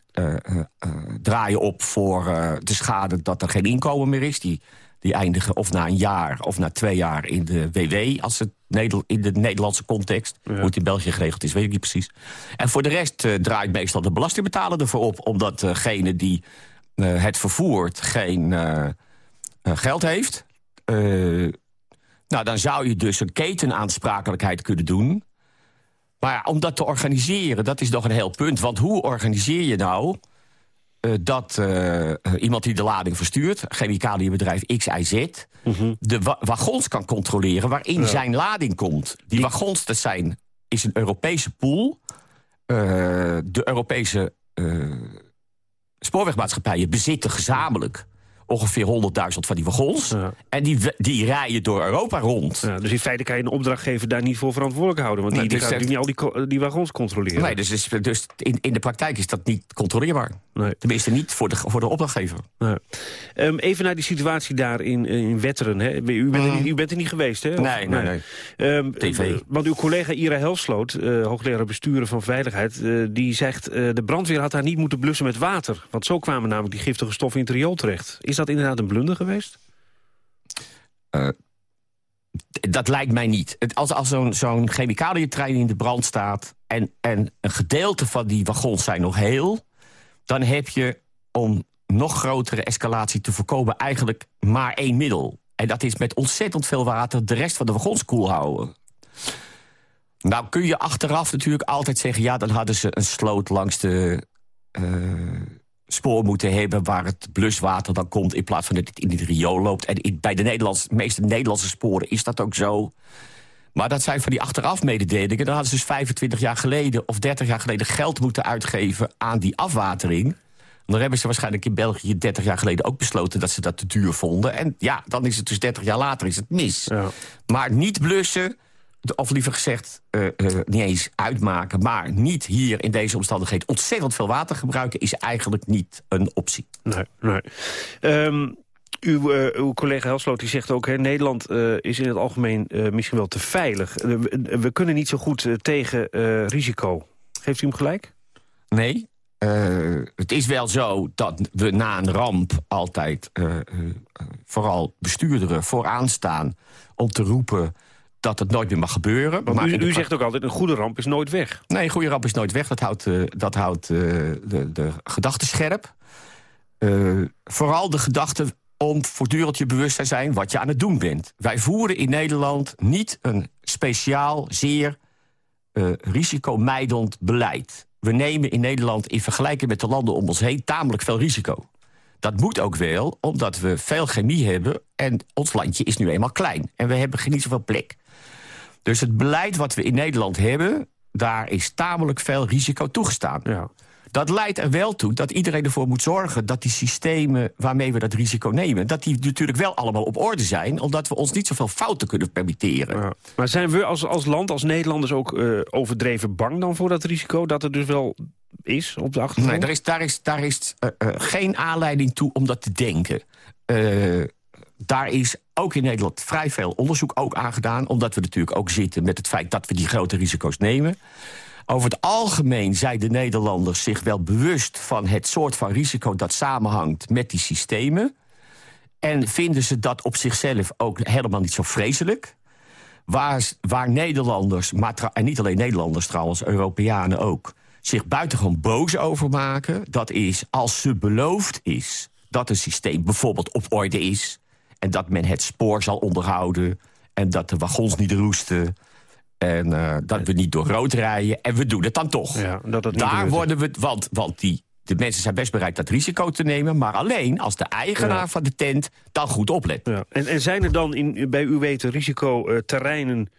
draaien op voor de schade dat er geen inkomen meer is. Die, die eindigen of na een jaar of na twee jaar in de WW... als het in de Nederlandse context. Hoe het in België geregeld is, weet ik niet precies. En voor de rest eh, draait meestal de belastingbetaler ervoor op... omdat degene die eh, het vervoert geen eh, eh, geld heeft... Eh, nou, dan zou je dus een ketenaansprakelijkheid kunnen doen. Maar ja, om dat te organiseren, dat is nog een heel punt. Want hoe organiseer je nou eh, dat eh, eh, iemand die de lading verstuurt... chemicaliënbedrijf X, Y, Z... de wa- wagons kan controleren waarin Ja. zijn lading komt. Die wagons, dat zijn, is een Europese pool. Eh, de Europese eh, spoorwegmaatschappijen bezitten gezamenlijk ongeveer 100.000 van die wagons. En die, die rijden door Europa rond. Ja, dus in feite kan je een opdrachtgever daar niet voor verantwoordelijk houden. Want die, Nee, die dus gaat niet al die, die wagons controleren. Nee, dus, is- dus in, in de praktijk is dat niet controleerbaar. Tenminste niet voor de, voor de opdrachtgever. Nee. Ehm, even naar die situatie daar in, eh, in Wetteren. Hè. U, bent er niet, u bent er niet geweest, hè? Nee, nee, nee. Ehm, TV. eh, Want uw collega Ira Helsloot, eh, hoogleraar besturen van veiligheid... die zegt de brandweer had daar niet moeten blussen met water. Want zo kwamen namelijk die giftige stoffen in het riool terecht. Is dat inderdaad een blunder geweest? Dat lijkt mij niet. Als als zo'n zo'n chemicaliëntrein in de brand staat... En, en een gedeelte van die wagons zijn nog heel... dan heb je om nog grotere escalatie te voorkomen... eigenlijk maar één middel. En dat is met ontzettend veel water de rest van de wagons koel houden. Nou kun je achteraf natuurlijk altijd zeggen... ja, dan hadden ze een sloot langs de eh, spoor moeten hebben... waar het bluswater dan komt in plaats van dat het in het riool loopt. En in- bij de Nederlandse, meeste Nederlandse sporen is dat ook zo. Maar dat zijn van die achteraf mededelingen. Dan hadden ze dus 25 jaar geleden of 30 jaar geleden... geld moeten uitgeven aan die afwatering. En dan hebben ze waarschijnlijk in België 30 jaar geleden ook besloten... dat ze dat te duur vonden. En ja, dan is het dus 30 jaar later is het mis. Maar niet blussen, of liever gezegd, eh, eh, niet eens uitmaken... maar niet hier in deze omstandigheden ontzettend veel water gebruiken... is eigenlijk niet een optie. Nee, nee. Ehm, uw, eh, uw collega Helsloot die zegt ook... Hè, Nederland is in het algemeen misschien wel te veilig. We, we kunnen niet zo goed tegen risico. Geeft u hem gelijk? Nee. Het is wel zo dat we na een ramp altijd vooral bestuurderen vooraan staan... om te roepen dat het nooit meer mag gebeuren. Maar u, zegt ook altijd, een goede ramp is nooit weg. Nee, een goede ramp is nooit weg. Dat houdt, eh, dat houdt eh, de, de gedachte scherp. Eh, vooral de gedachte om voortdurend je bewust te zijn wat je aan het doen bent. Wij voeren in Nederland niet een speciaal, zeer risicomijdend beleid. We nemen in Nederland in vergelijking met de landen om ons heen tamelijk veel risico. Dat moet ook wel, omdat we veel chemie hebben... en ons landje is nu eenmaal klein. En we hebben geen niet zoveel plek. Dus het beleid wat we in Nederland hebben... daar is tamelijk veel risico toegestaan. Dat leidt er wel toe dat iedereen ervoor moet zorgen... dat die systemen waarmee we dat risico nemen... dat die natuurlijk wel allemaal op orde zijn... omdat we ons niet zoveel fouten kunnen permitteren. Maar zijn we als, als land, als Nederlanders ook eh, overdreven bang dan voor dat risico? Dat er dus wel is op de achtergrond? Nee, daar is, daar is, daar is eh, eh, geen aanleiding toe om dat te denken. Daar is ook in Nederland vrij veel onderzoek ook aan gedaan... omdat we natuurlijk ook zitten met het feit dat we die grote risico's nemen. Over het algemeen zijn de Nederlanders zich wel bewust... van het soort van risico dat samenhangt met die systemen. En vinden ze dat op zichzelf ook helemaal niet zo vreselijk. Waar, waar Nederlanders, maar en niet alleen Nederlanders trouwens, Europeanen ook... zich buitengewoon boos over maken... dat is als ze beloofd is dat een systeem bijvoorbeeld op orde is... en dat men het spoor zal onderhouden... en dat de wagons niet roesten... en eh, dat we niet door rood rijden. En we doen het dan toch. dat het Daar worden we... Want, want die, de mensen zijn best bereid dat risico te nemen... maar alleen als de eigenaar Ja. van de tent dan goed oplet. Ja. En, en zijn er dan in, bij u weten risicoterreinen...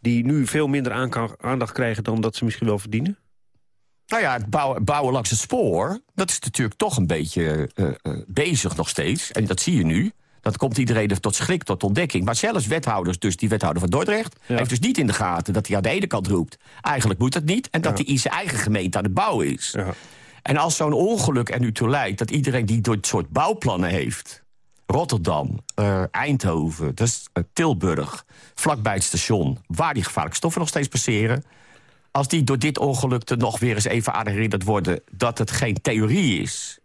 die nu veel minder aandacht krijgen dan dat ze misschien wel verdienen? Nou ja, het bouwen, bouwen langs het spoor, dat is natuurlijk toch een beetje eh, eh, bezig nog steeds. En dat zie je nu. Dan komt iedereen er tot schrik, tot ontdekking. Maar zelfs wethouders, dus die wethouder van Dordrecht... heeft dus niet in de gaten dat hij aan de ene kant roept... eigenlijk moet het niet, en dat hij in zijn eigen gemeente aan het bouwen is. En als zo'n ongeluk er nu toe leidt... dat iedereen die door het soort bouwplannen heeft... Rotterdam, eh, Eindhoven, dus, Tilburg, vlakbij het station... waar die gevaarlijke stoffen nog steeds passeren... als die door dit ongeluk er nog weer eens even aan herinnerd worden... dat het geen theorie is,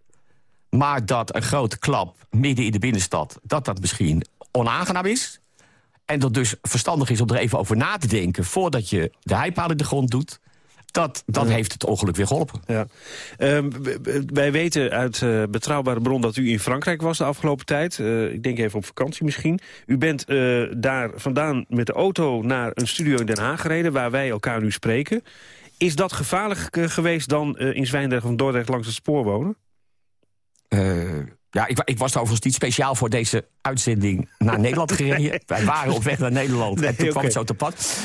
maar dat een grote klap midden in de binnenstad... dat dat misschien onaangenaam is... en dat dus verstandig is om er even over na te denken... voordat je de heipaal in de grond doet... Dat, dat heeft het ongeluk weer geholpen. Ja. Ehm, wij weten uit eh, betrouwbare bron dat u in Frankrijk was de afgelopen tijd. Eh, ik denk even op vakantie misschien. U bent eh, daar vandaan met de auto naar een studio in Den Haag gereden... waar wij elkaar nu spreken. Is dat gevaarlijk geweest dan in Zwijndrecht of Dordrecht langs het spoor wonen? Eh, ja, ik, ik was overigens niet speciaal voor deze uitzending naar Nederland gereden. Wij waren op weg naar Nederland en toen kwam het zo te pad.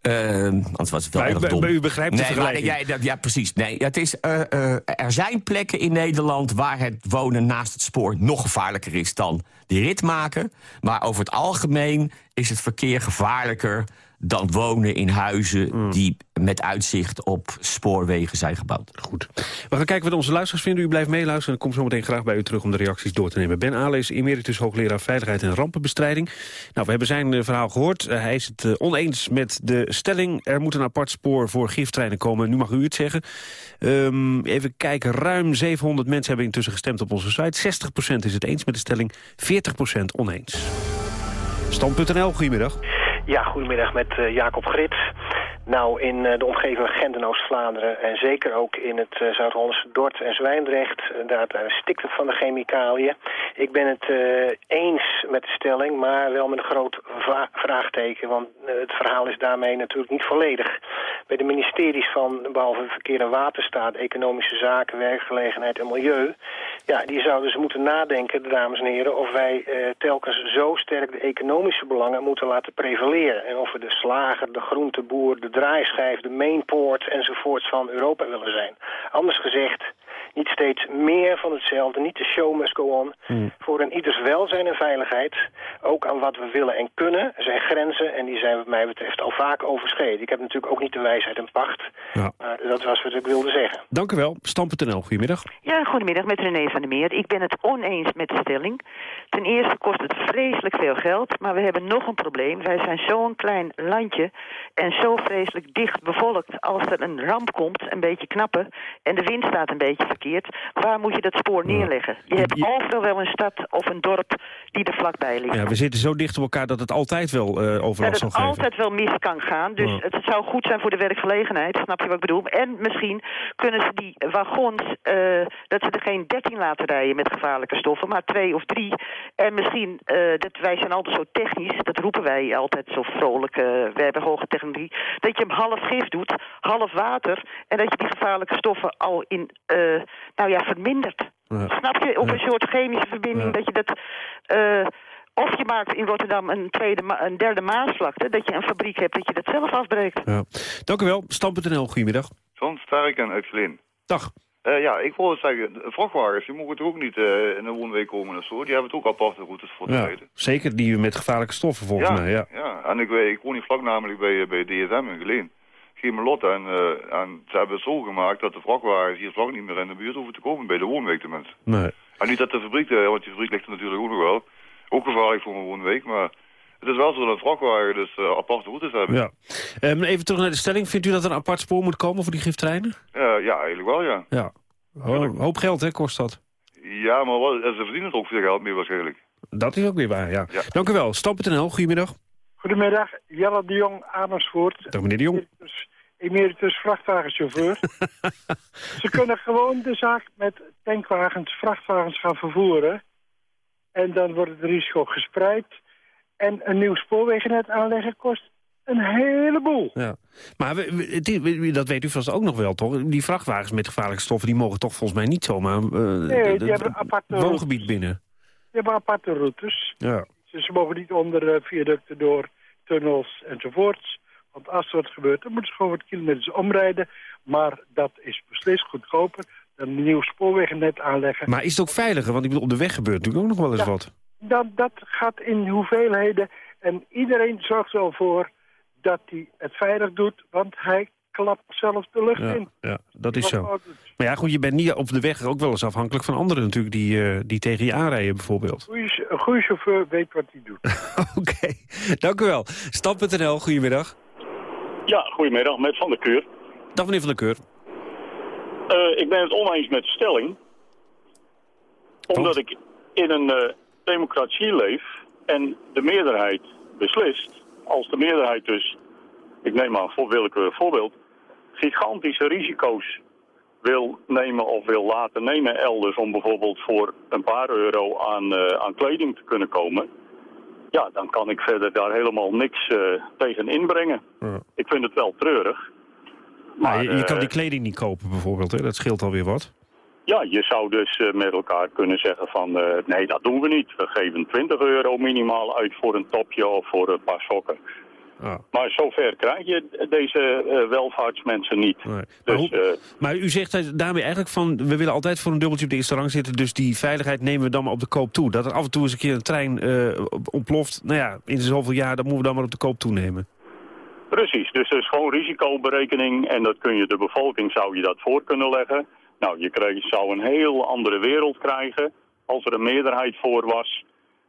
Eh, anders was het wel Maar erg dom. maar u begrijpt nee, maar, ja, ja, precies. Nee, het is, eh, er zijn plekken in Nederland waar het wonen naast het spoor nog gevaarlijker is dan die rit maken. Maar over het algemeen is het verkeer gevaarlijker dan wonen in huizen Hmm. die met uitzicht op spoorwegen zijn gebouwd. Goed. We gaan kijken wat onze luisteraars vinden. U blijft meeluisteren. Ik kom zo meteen graag bij u terug om de reacties door te nemen. Ben Ale is emeritus hoogleraar Veiligheid en Rampenbestrijding. Nou, we hebben zijn eh, verhaal gehoord. Eh, hij is het eh, oneens met de stelling... er moet een apart spoor voor giftreinen komen. Nu mag u het zeggen. Ehm, even kijken. Ruim 700 mensen hebben intussen gestemd op onze site. 60% is het eens met de stelling, 40% oneens. Stand.nl, goedemiddag. Ja, goedemiddag met eh, Jacob Grits. Nou, in eh, de omgeving van Gent en Oost-Vlaanderen... en zeker ook in het eh, Zuid-Hollandse Dort en Zwijndrecht... eh, daar, stikt het van de chemicaliën. Ik ben het eens met de stelling, maar wel met een groot vraagteken... want het verhaal is daarmee natuurlijk niet volledig. Bij de ministeries van, behalve Verkeer en Waterstaat... Economische Zaken, Werkgelegenheid en Milieu... ja, die zouden dus moeten nadenken, dames en heren... of wij telkens zo sterk de economische belangen moeten laten prevaleren. En of we de slager, de groenteboer, de draaischijf, de mainport enzovoorts van Europa willen zijn. Anders gezegd, niet steeds meer van hetzelfde. Niet de show must go on. Voor een ieders welzijn en veiligheid, ook aan wat we willen en kunnen, zijn grenzen. En die zijn wat mij betreft al vaak overschreden. Ik heb natuurlijk ook niet de wijsheid en pacht. Ja. Maar dat was wat ik wilde zeggen. Dank u wel. Stand.nl, goedemiddag. Ja, goedemiddag met René van der Meer. Ik ben het oneens met de stelling. Ten eerste kost het vreselijk veel geld, maar we hebben nog een probleem. Wij zijn zo'n klein landje en zo vreselijk dicht bevolkt. Als er een ramp komt, een beetje knappen, en de wind staat een beetje verkeerd, waar moet je dat spoor neerleggen? Je hebt overal wel een stad of een dorp die er vlakbij ligt. Ja, we zitten zo dicht op elkaar dat het altijd wel eh overal dat zal het geven. altijd wel mis kan gaan. Dus het zou goed zijn voor de werkgelegenheid, snap je wat ik bedoel? En misschien kunnen ze die wagons, eh, dat ze er geen 13 laten rijden met gevaarlijke stoffen, maar twee of drie. En misschien, eh, dat, wij zijn altijd zo technisch, dat roepen wij altijd zo vrolijk, wij hebben hoge technologie, dat je hem half gif doet, half water, en dat je die gevaarlijke stoffen al in, nou ja, vermindert. Snap je? Op een soort chemische verbinding dat je dat... eh, of je maakt in Rotterdam een, tweede, ma- een derde Maasvlakte, dat je een fabriek hebt dat je dat zelf afbreekt. Ja. Dank u wel. Stand.nl, goedemiddag. John Sterken uit Vleen. Dag. Eh, ja, ik wil zeggen, de vrachtwagens die mogen toch ook niet eh, in een woonwijk komen of zo. Die hebben toch ook aparte routes voor te Ja, rijden. zeker die met gevaarlijke stoffen volgens ja, mij. Ja. ja, en ik, weet- ik woon hier vlak namelijk bij, bij DSM in Geleen. Gemelotte. En, eh, en ze hebben het zo gemaakt dat de vrachtwagens hier vlak niet meer in de buurt hoeven te komen. Bij de woonwijk tenminste. Nee. En niet dat de fabriek, eh, want die fabriek ligt er natuurlijk ook nog wel. Ook gevaarlijk voor een woonwijk, maar het is wel zo dat een vrachtwagen dus eh, aparte routes hebben. Ja. Ehm, even terug naar de stelling. Vindt u dat er een apart spoor moet komen voor die giftreinen? Eh, ja, eigenlijk wel, ja. Ja. Ho- hoop geld, hè, kost dat. Ja, maar ze verdienen er ook veel geld mee waarschijnlijk. Dat is ook weer waar, ja. Dank u wel. Stam.nl, goedemiddag. Goedemiddag, Jelle de Jong, Amersfoort. Dag meneer de Jong. Emeritus vrachtwagenchauffeur. Ze kunnen gewoon de zaak met tankwagens, vrachtwagens gaan vervoeren. En dan wordt het risico gespreid. En een nieuw spoorwegennet aanleggen kost een heleboel. Ja. Maar we, dat weet u vast ook nog wel, toch? Die vrachtwagens met gevaarlijke stoffen... die mogen toch volgens mij niet zomaar eh, Nee, die hebben aparte woongebied binnen. Die hebben aparte routes. Ja. Dus ze mogen niet onder eh, viaducten door, tunnels enzovoorts. Want als er wat gebeurt, dan moeten ze gewoon wat kilometers omrijden. Maar dat is beslist goedkoper dan een nieuw spoorwegennet aanleggen. Maar is het ook veiliger? Want ik bedoel, op de weg gebeurt natuurlijk ook nog wel eens Ja. wat. dan, dat gaat in hoeveelheden. En iedereen zorgt wel voor dat hij het veilig doet, want hij klapt zelf de lucht Ja, in. ja, dat is zo. Maar ja, goed, je bent niet op de weg ook wel eens afhankelijk van anderen natuurlijk... die, eh, die tegen je aanrijden bijvoorbeeld. Goeie- Een goede chauffeur weet wat hij doet. Oké, dank u wel. Stam.nl, goedemiddag. Ja, goedemiddag, met Van der Keur. Dag meneer Van der Keur. Eh, ik ben het oneens met de stelling. Omdat ik in een eh, democratie leef en de meerderheid beslist. Als de meerderheid dus, ik neem maar een willekeurig voorbeeld, gigantische risico's wil nemen of wil laten nemen elders om bijvoorbeeld voor een paar euro aan, eh, aan kleding te kunnen komen. Ja, dan kan ik verder daar helemaal niks eh, tegen inbrengen. Ik vind het wel treurig. Maar je, je kan eh, die kleding niet kopen bijvoorbeeld, hè? dat scheelt alweer wat. Ja, je zou dus eh, met elkaar kunnen zeggen van nee, dat doen we niet. We geven 20 euro minimaal uit voor een topje of voor een paar sokken. Maar zover krijg je deze eh, welvaartsmensen niet. Dus eh, Maar u zegt daarmee eigenlijk van... we willen altijd voor een dubbeltje op de eerste rang zitten... dus die veiligheid nemen we dan maar op de koop toe. Dat er af en toe eens een keer een trein eh, ontploft... nou ja, in zoveel jaar, dat moeten we dan maar op de koop toenemen. precies, dus er is gewoon risicoberekening en dat kun je de bevolking zou je dat voor kunnen leggen. Nou, je krijgt, zou een heel andere wereld krijgen als er een meerderheid voor was.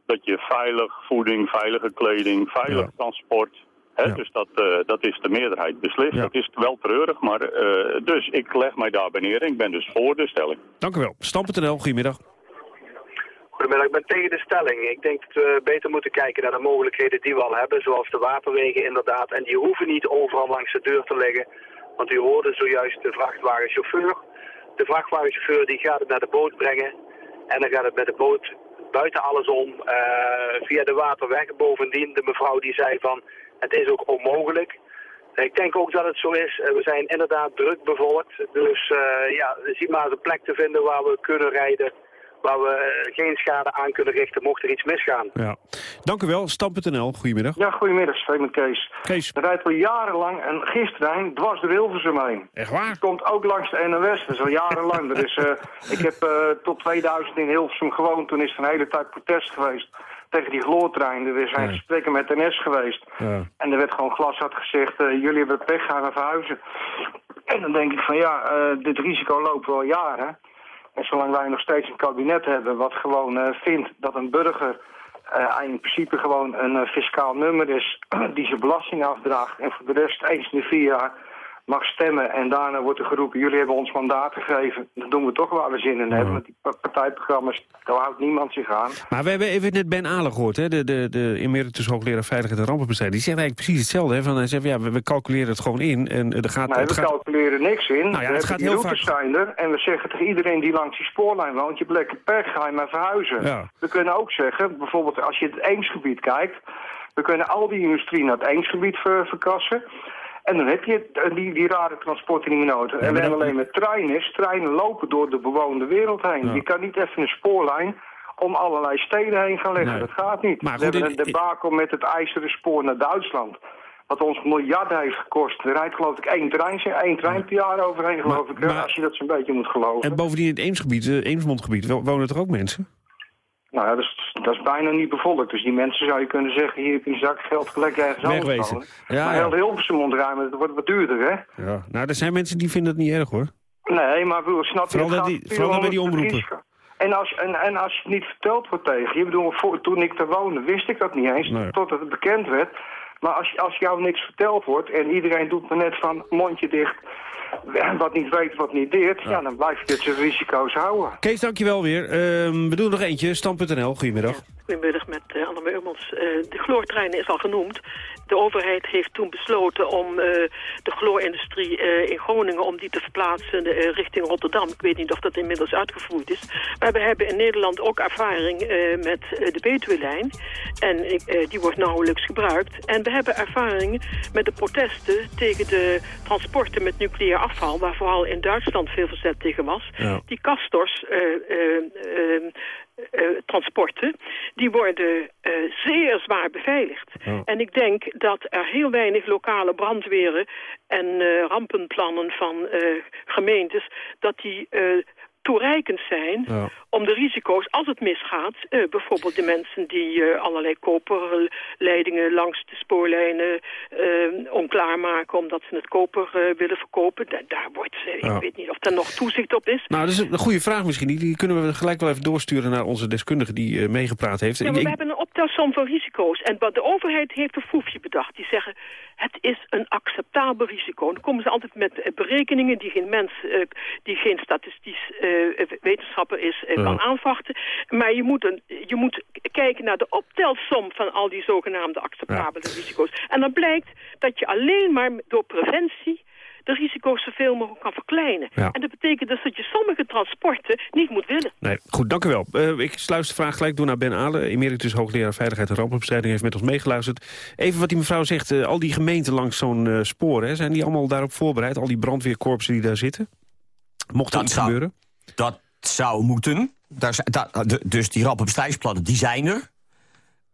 Dat je veilig voeding, veilige kleding, veilig transport... Dus dat, eh, dat is de meerderheid beslist. Dat is wel treurig, maar eh, dus ik leg mij daarbij neer en ik ben dus voor de stelling. Dank u wel. Stam.nl, goedemiddag. Goedemiddag, ik ben tegen de stelling. Ik denk dat we beter moeten kijken naar de mogelijkheden die we al hebben, zoals de waterwegen inderdaad. En die hoeven niet overal langs de deur te liggen, want u hoorde zojuist de vrachtwagenchauffeur. De vrachtwagenchauffeur die gaat het naar de boot brengen en dan gaat het met de boot buiten alles om, eh, via de waterweg. Bovendien, de mevrouw die zei van, het is ook onmogelijk. Ik denk ook dat het zo is. Eh, We zijn inderdaad druk bevolkt. Dus eh, ja, zie maar een plek te vinden waar we kunnen rijden. Waar we eh, geen schade aan kunnen richten mocht er iets misgaan. Ja. Dank u wel. Stam.nl, goedemiddag. Ja, goedemiddag, spreek met Kees. Kees. Er rijdt al jarenlang een gistrein dwars door Hilversum heen. Echt waar? Het komt ook langs de NOS, dat is al jarenlang. Er is, eh, ik heb eh, tot 2000 in Hilversum gewoond, toen is er een hele tijd protest geweest tegen die gloortrein. Er zijn gesprekken met NS geweest. Ja. En er werd gewoon glashard gezegd, eh, jullie hebben pech, gaan we verhuizen. En dan denk ik van ja, eh, dit risico lopen we al jaren. En zolang wij nog steeds een kabinet hebben wat gewoon eh, vindt dat een burger in principe gewoon een fiscaal nummer is die zijn belasting afdraagt en voor de rest eens in de vier jaar mag stemmen en daarna wordt er geroepen, jullie hebben ons mandaat gegeven, dan doen we toch waar we zin in hebben. Want die pa- partijprogramma's, daar houdt niemand zich aan. Maar we hebben even net Ben Alen gehoord, hè? De, de, de emeritus hoogleraar Veiligheid en Rampenbestrijding. Die zegt eigenlijk precies hetzelfde. Hè? Van, hij zegt, ja, we, we calculeren het gewoon in. En eh, er gaat, Nee, het we gaat, calculeren niks in. Nou ja, het gaat heel vaak- zijn er. En we zeggen tegen iedereen die langs die spoorlijn woont... je hebt lekker pech, ga je maar verhuizen. Ja. We kunnen ook zeggen, bijvoorbeeld als je het Eemsgebied kijkt... we kunnen al die industrie naar het Eemsgebied ver, verkassen... En dan heb je eh, die, die rare transporten niet meer nodig. en we hebben alleen met treinen treinen lopen door de bewoonde wereld heen. Je kan niet even een spoorlijn om allerlei steden heen gaan leggen. Nee. Dat gaat niet. Maar we goed, hebben een debakel met het ijzeren spoor naar Duitsland. Wat ons miljarden heeft gekost. Er rijdt geloof ik één trein, één trein per jaar overheen, geloof ik. als je dat zo'n beetje moet geloven. en bovendien in het Eemsgebied, uh, Eemsmondgebied, wo- wonen er ook mensen? Nou ja, dat is, dat is bijna niet bevolkt. Dus die mensen zou je kunnen zeggen, hier heb je een zak geld, lekker ergens anders. Ja, maar ja. heel Hilversum ontruimen, dat wordt wat duurder, hè? Ja. Nou, er zijn mensen die vinden het niet erg, hoor. Nee, maar wil snap je... Vooral het bij gaat die- vooral bij die omroepen. En als, en, en als het niet verteld wordt tegen je, bedoel, voor, toen ik er woonde wist ik dat niet eens, Nee. totdat het bekend werd. Maar als, als jou niks verteld wordt en iedereen doet maar net van mondje dicht, wat niet weet, wat niet deert, ja, dan blijf je dit soort risico's houden. Kees, dankjewel weer. Ehm, we doen nog eentje. Stam.nl, goedemiddag. Goedemiddag met uh, Anne Meurmans. Uh, de chloortrein is al genoemd. De overheid heeft toen besloten om uh, de chloorindustrie in Groningen... om die te verplaatsen richting Rotterdam. Ik weet niet of dat inmiddels uitgevoerd is. Maar we hebben in Nederland ook ervaring met de Betuwe-lijn. En die wordt nauwelijks gebruikt. En we hebben ervaring met de protesten tegen de transporten met nucleair afval... waar vooral in Duitsland veel verzet tegen was. Ja. Die castors... Uh, transporten, die worden uh, zeer zwaar beveiligd. Oh. En ik denk dat er heel weinig lokale brandweren en uh, rampenplannen van gemeentes, dat die toereikend zijn Ja. om de risico's, als het misgaat... eh, bijvoorbeeld de mensen die eh, allerlei koperleidingen langs de spoorlijnen eh, onklaar maken... omdat ze het koper willen verkopen. Da- daar wordt, Ja. ik weet niet of daar nog toezicht op is. Nou, dat is een goede vraag misschien. Die, kunnen we gelijk wel even doorsturen naar onze deskundige die meegepraat heeft. Ja, Ik- maar we ik- hebben een optelsom van risico's. En wat de overheid heeft een foefje bedacht. Die zeggen, het is een acceptabel risico. Dan komen ze altijd met eh, berekeningen die geen mens, eh, die geen statistisch eh, wetenschapper is, Ja. kan aanvachten. Maar je moet, een, je moet kijken naar de optelsom van al die zogenaamde acceptabele risico's. En dan blijkt dat je alleen maar door preventie de risico's zoveel mogelijk kan verkleinen. Ja. En dat betekent dus dat je sommige transporten niet moet willen. Nee, goed, dank u wel. Eh, ik sluit de vraag gelijk door naar Ben Alen. Emeritus hoogleraar Veiligheid en Rampenbestrijding heeft met ons meegeluisterd. Even wat die mevrouw zegt, eh, al die gemeenten langs zo'n eh, spoor... Hè, zijn die allemaal daarop voorbereid? Al die brandweerkorpsen die daar zitten? Mocht er Dat iets zou- gebeuren? Dat zou moeten. Daar, dus die rampenbestrijdingsplannen, die zijn er.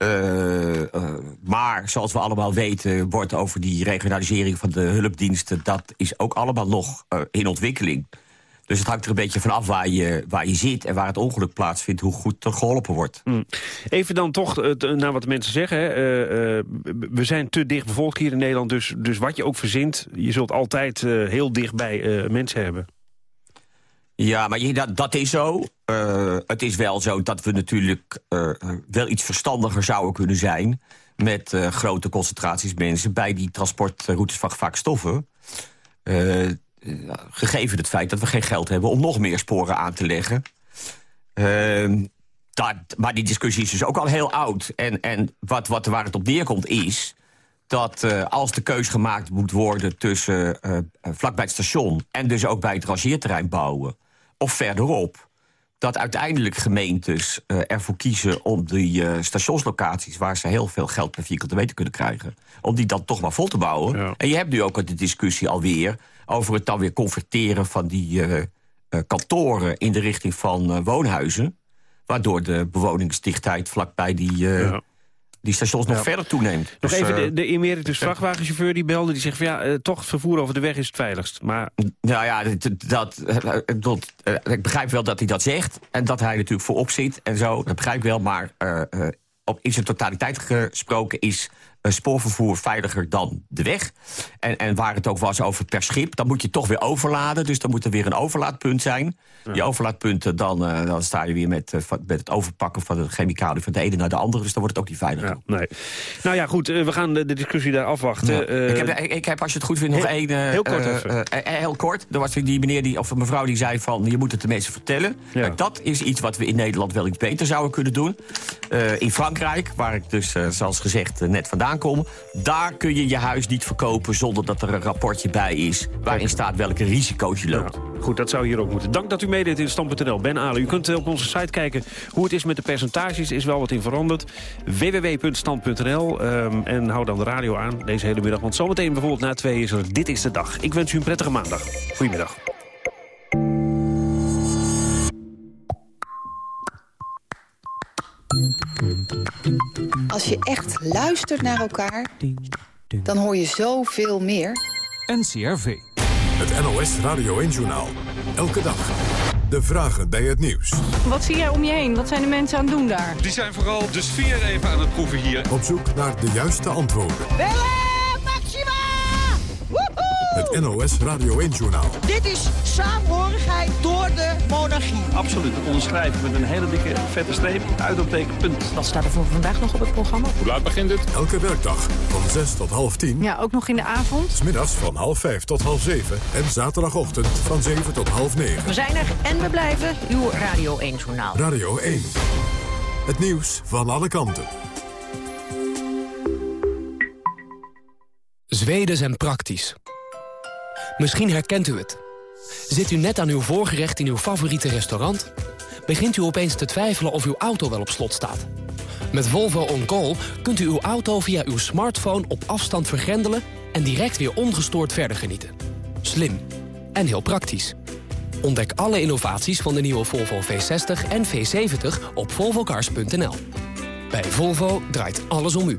Eh, eh, maar zoals we allemaal weten, wordt over die regionalisering van de hulpdiensten... dat is ook allemaal nog eh, in ontwikkeling. Dus het hangt er een beetje vanaf waar je, waar je zit... en waar het ongeluk plaatsvindt, hoe goed er geholpen wordt. Hm. Even dan toch naar wat de mensen zeggen. Hè. We zijn te dicht bevolkt hier in Nederland. Dus, dus wat je ook verzint, je zult altijd heel dichtbij mensen hebben. Ja, maar je, dat, dat is zo. Eh, het is wel zo dat we natuurlijk eh, wel iets verstandiger zouden kunnen zijn... met eh, grote concentraties mensen bij die transportroutes van vaak stoffen. Gegeven het feit dat we geen geld hebben om nog meer sporen aan te leggen. Ehm, dat, maar die discussie is dus ook al heel oud. En, en wat, wat, waar het op neerkomt is dat als de keus gemaakt moet worden tussen vlakbij het station... en dus ook bij het rangeerterrein bouwen, of verderop... dat uiteindelijk gemeentes eh, ervoor kiezen om die eh, stationslocaties... waar ze heel veel geld per vierkante meter kunnen krijgen... om die dan toch maar vol te bouwen. En je hebt nu ook de discussie alweer... over het dan weer converteren van die eh, kantoren... in de richting van woonhuizen... waardoor de bewoningsdichtheid vlakbij die... Die stations nog Ja. verder toeneemt. Nog Dus, even eh, de, de emeritus vrachtwagenchauffeur die belde. Die zegt van ja, eh, toch het vervoer over de weg is het veiligst. Maar Nou ja, dat, dat, eh, dat, ik begrijp wel dat hij dat zegt. En dat hij natuurlijk voorop zit en zo. Dat begrijp ik wel. Maar op, in zijn totaliteit gesproken is spoorvervoer veiliger dan de weg. En, en waar het ook was over per schip, dan moet je toch weer overladen. Dus dan moet er weer een overlaadpunt zijn. Die overlaadpunten, dan, eh, dan sta je weer met, eh, met het overpakken van de chemicaliën van de ene naar de andere. Dus dan wordt het ook niet veiliger. nee. Nou ja, goed, eh, we gaan de, de discussie daar afwachten. Ja. Eh, ik, heb, ik, heb, als je het goed vindt, nog één... eh, heel kort eh, even. eh, eh, heel kort. Er was die meneer die, of mevrouw die zei van... je moet het de mensen vertellen. Dat is iets wat we in Nederland wel iets beter zouden kunnen doen. Eh, in Frankrijk, waar ik dus, eh, zoals gezegd, eh, net vandaan daar kun je je huis niet verkopen zonder dat er een rapportje bij is... waarin staat welke risico's je loopt. Goed, dat zou hier ook moeten. Dank dat u meedeed in Stand.nl. Ben Ale, u kunt eh, op onze site kijken hoe het is met de percentages. is wel wat in veranderd. www.stand.nl ehm, En hou dan de radio aan deze hele middag. Want zometeen bijvoorbeeld na twee is er Dit is de Dag. Ik wens u een prettige maandag. Goedemiddag. Als je echt luistert naar elkaar, dan hoor je zoveel meer. NCRV. Het NOS Radio 1-journaal. Elke dag. De vragen bij het nieuws. Wat zie jij om je heen? Wat zijn de mensen aan het doen daar? Die zijn vooral de sfeer even aan het proeven hier. Op zoek naar de juiste antwoorden. Maxima! Het NOS Radio 1-journaal. Dit is saamhorigheid door de monarchie. Absoluut, dat onderschrijf ik met een hele dikke vette streep. Uitopteken, punt. Wat staat er voor vandaag nog op het programma? Hoe laat begint het? Elke werkdag van 6 tot half 10. Ja, ook nog in de avond. Smiddags van half 5 tot half 7. En zaterdagochtend van 7 tot half 9. We zijn er en we blijven. Uw Radio 1-journaal. Radio 1. Het nieuws van alle kanten. Zweden zijn praktisch. Misschien herkent u het. Zit u net aan uw voorgerecht in uw favoriete restaurant? Begint u opeens te twijfelen of uw auto wel op slot staat? Met Volvo On Call kunt u uw auto via uw smartphone op afstand vergrendelen... en direct weer ongestoord verder genieten. Slim en heel praktisch. Ontdek alle innovaties van de nieuwe Volvo V60 en V70 op volvocars.nl. Bij Volvo draait alles om u.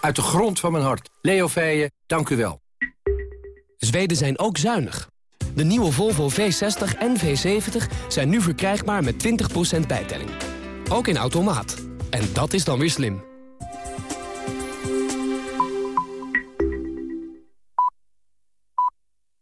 Uit de grond van mijn hart. Leo Feijen, dank u wel. Zweden zijn ook zuinig. De nieuwe Volvo V60 en V70 zijn nu verkrijgbaar met 20% bijtelling. Ook in automaat. En dat is dan weer slim.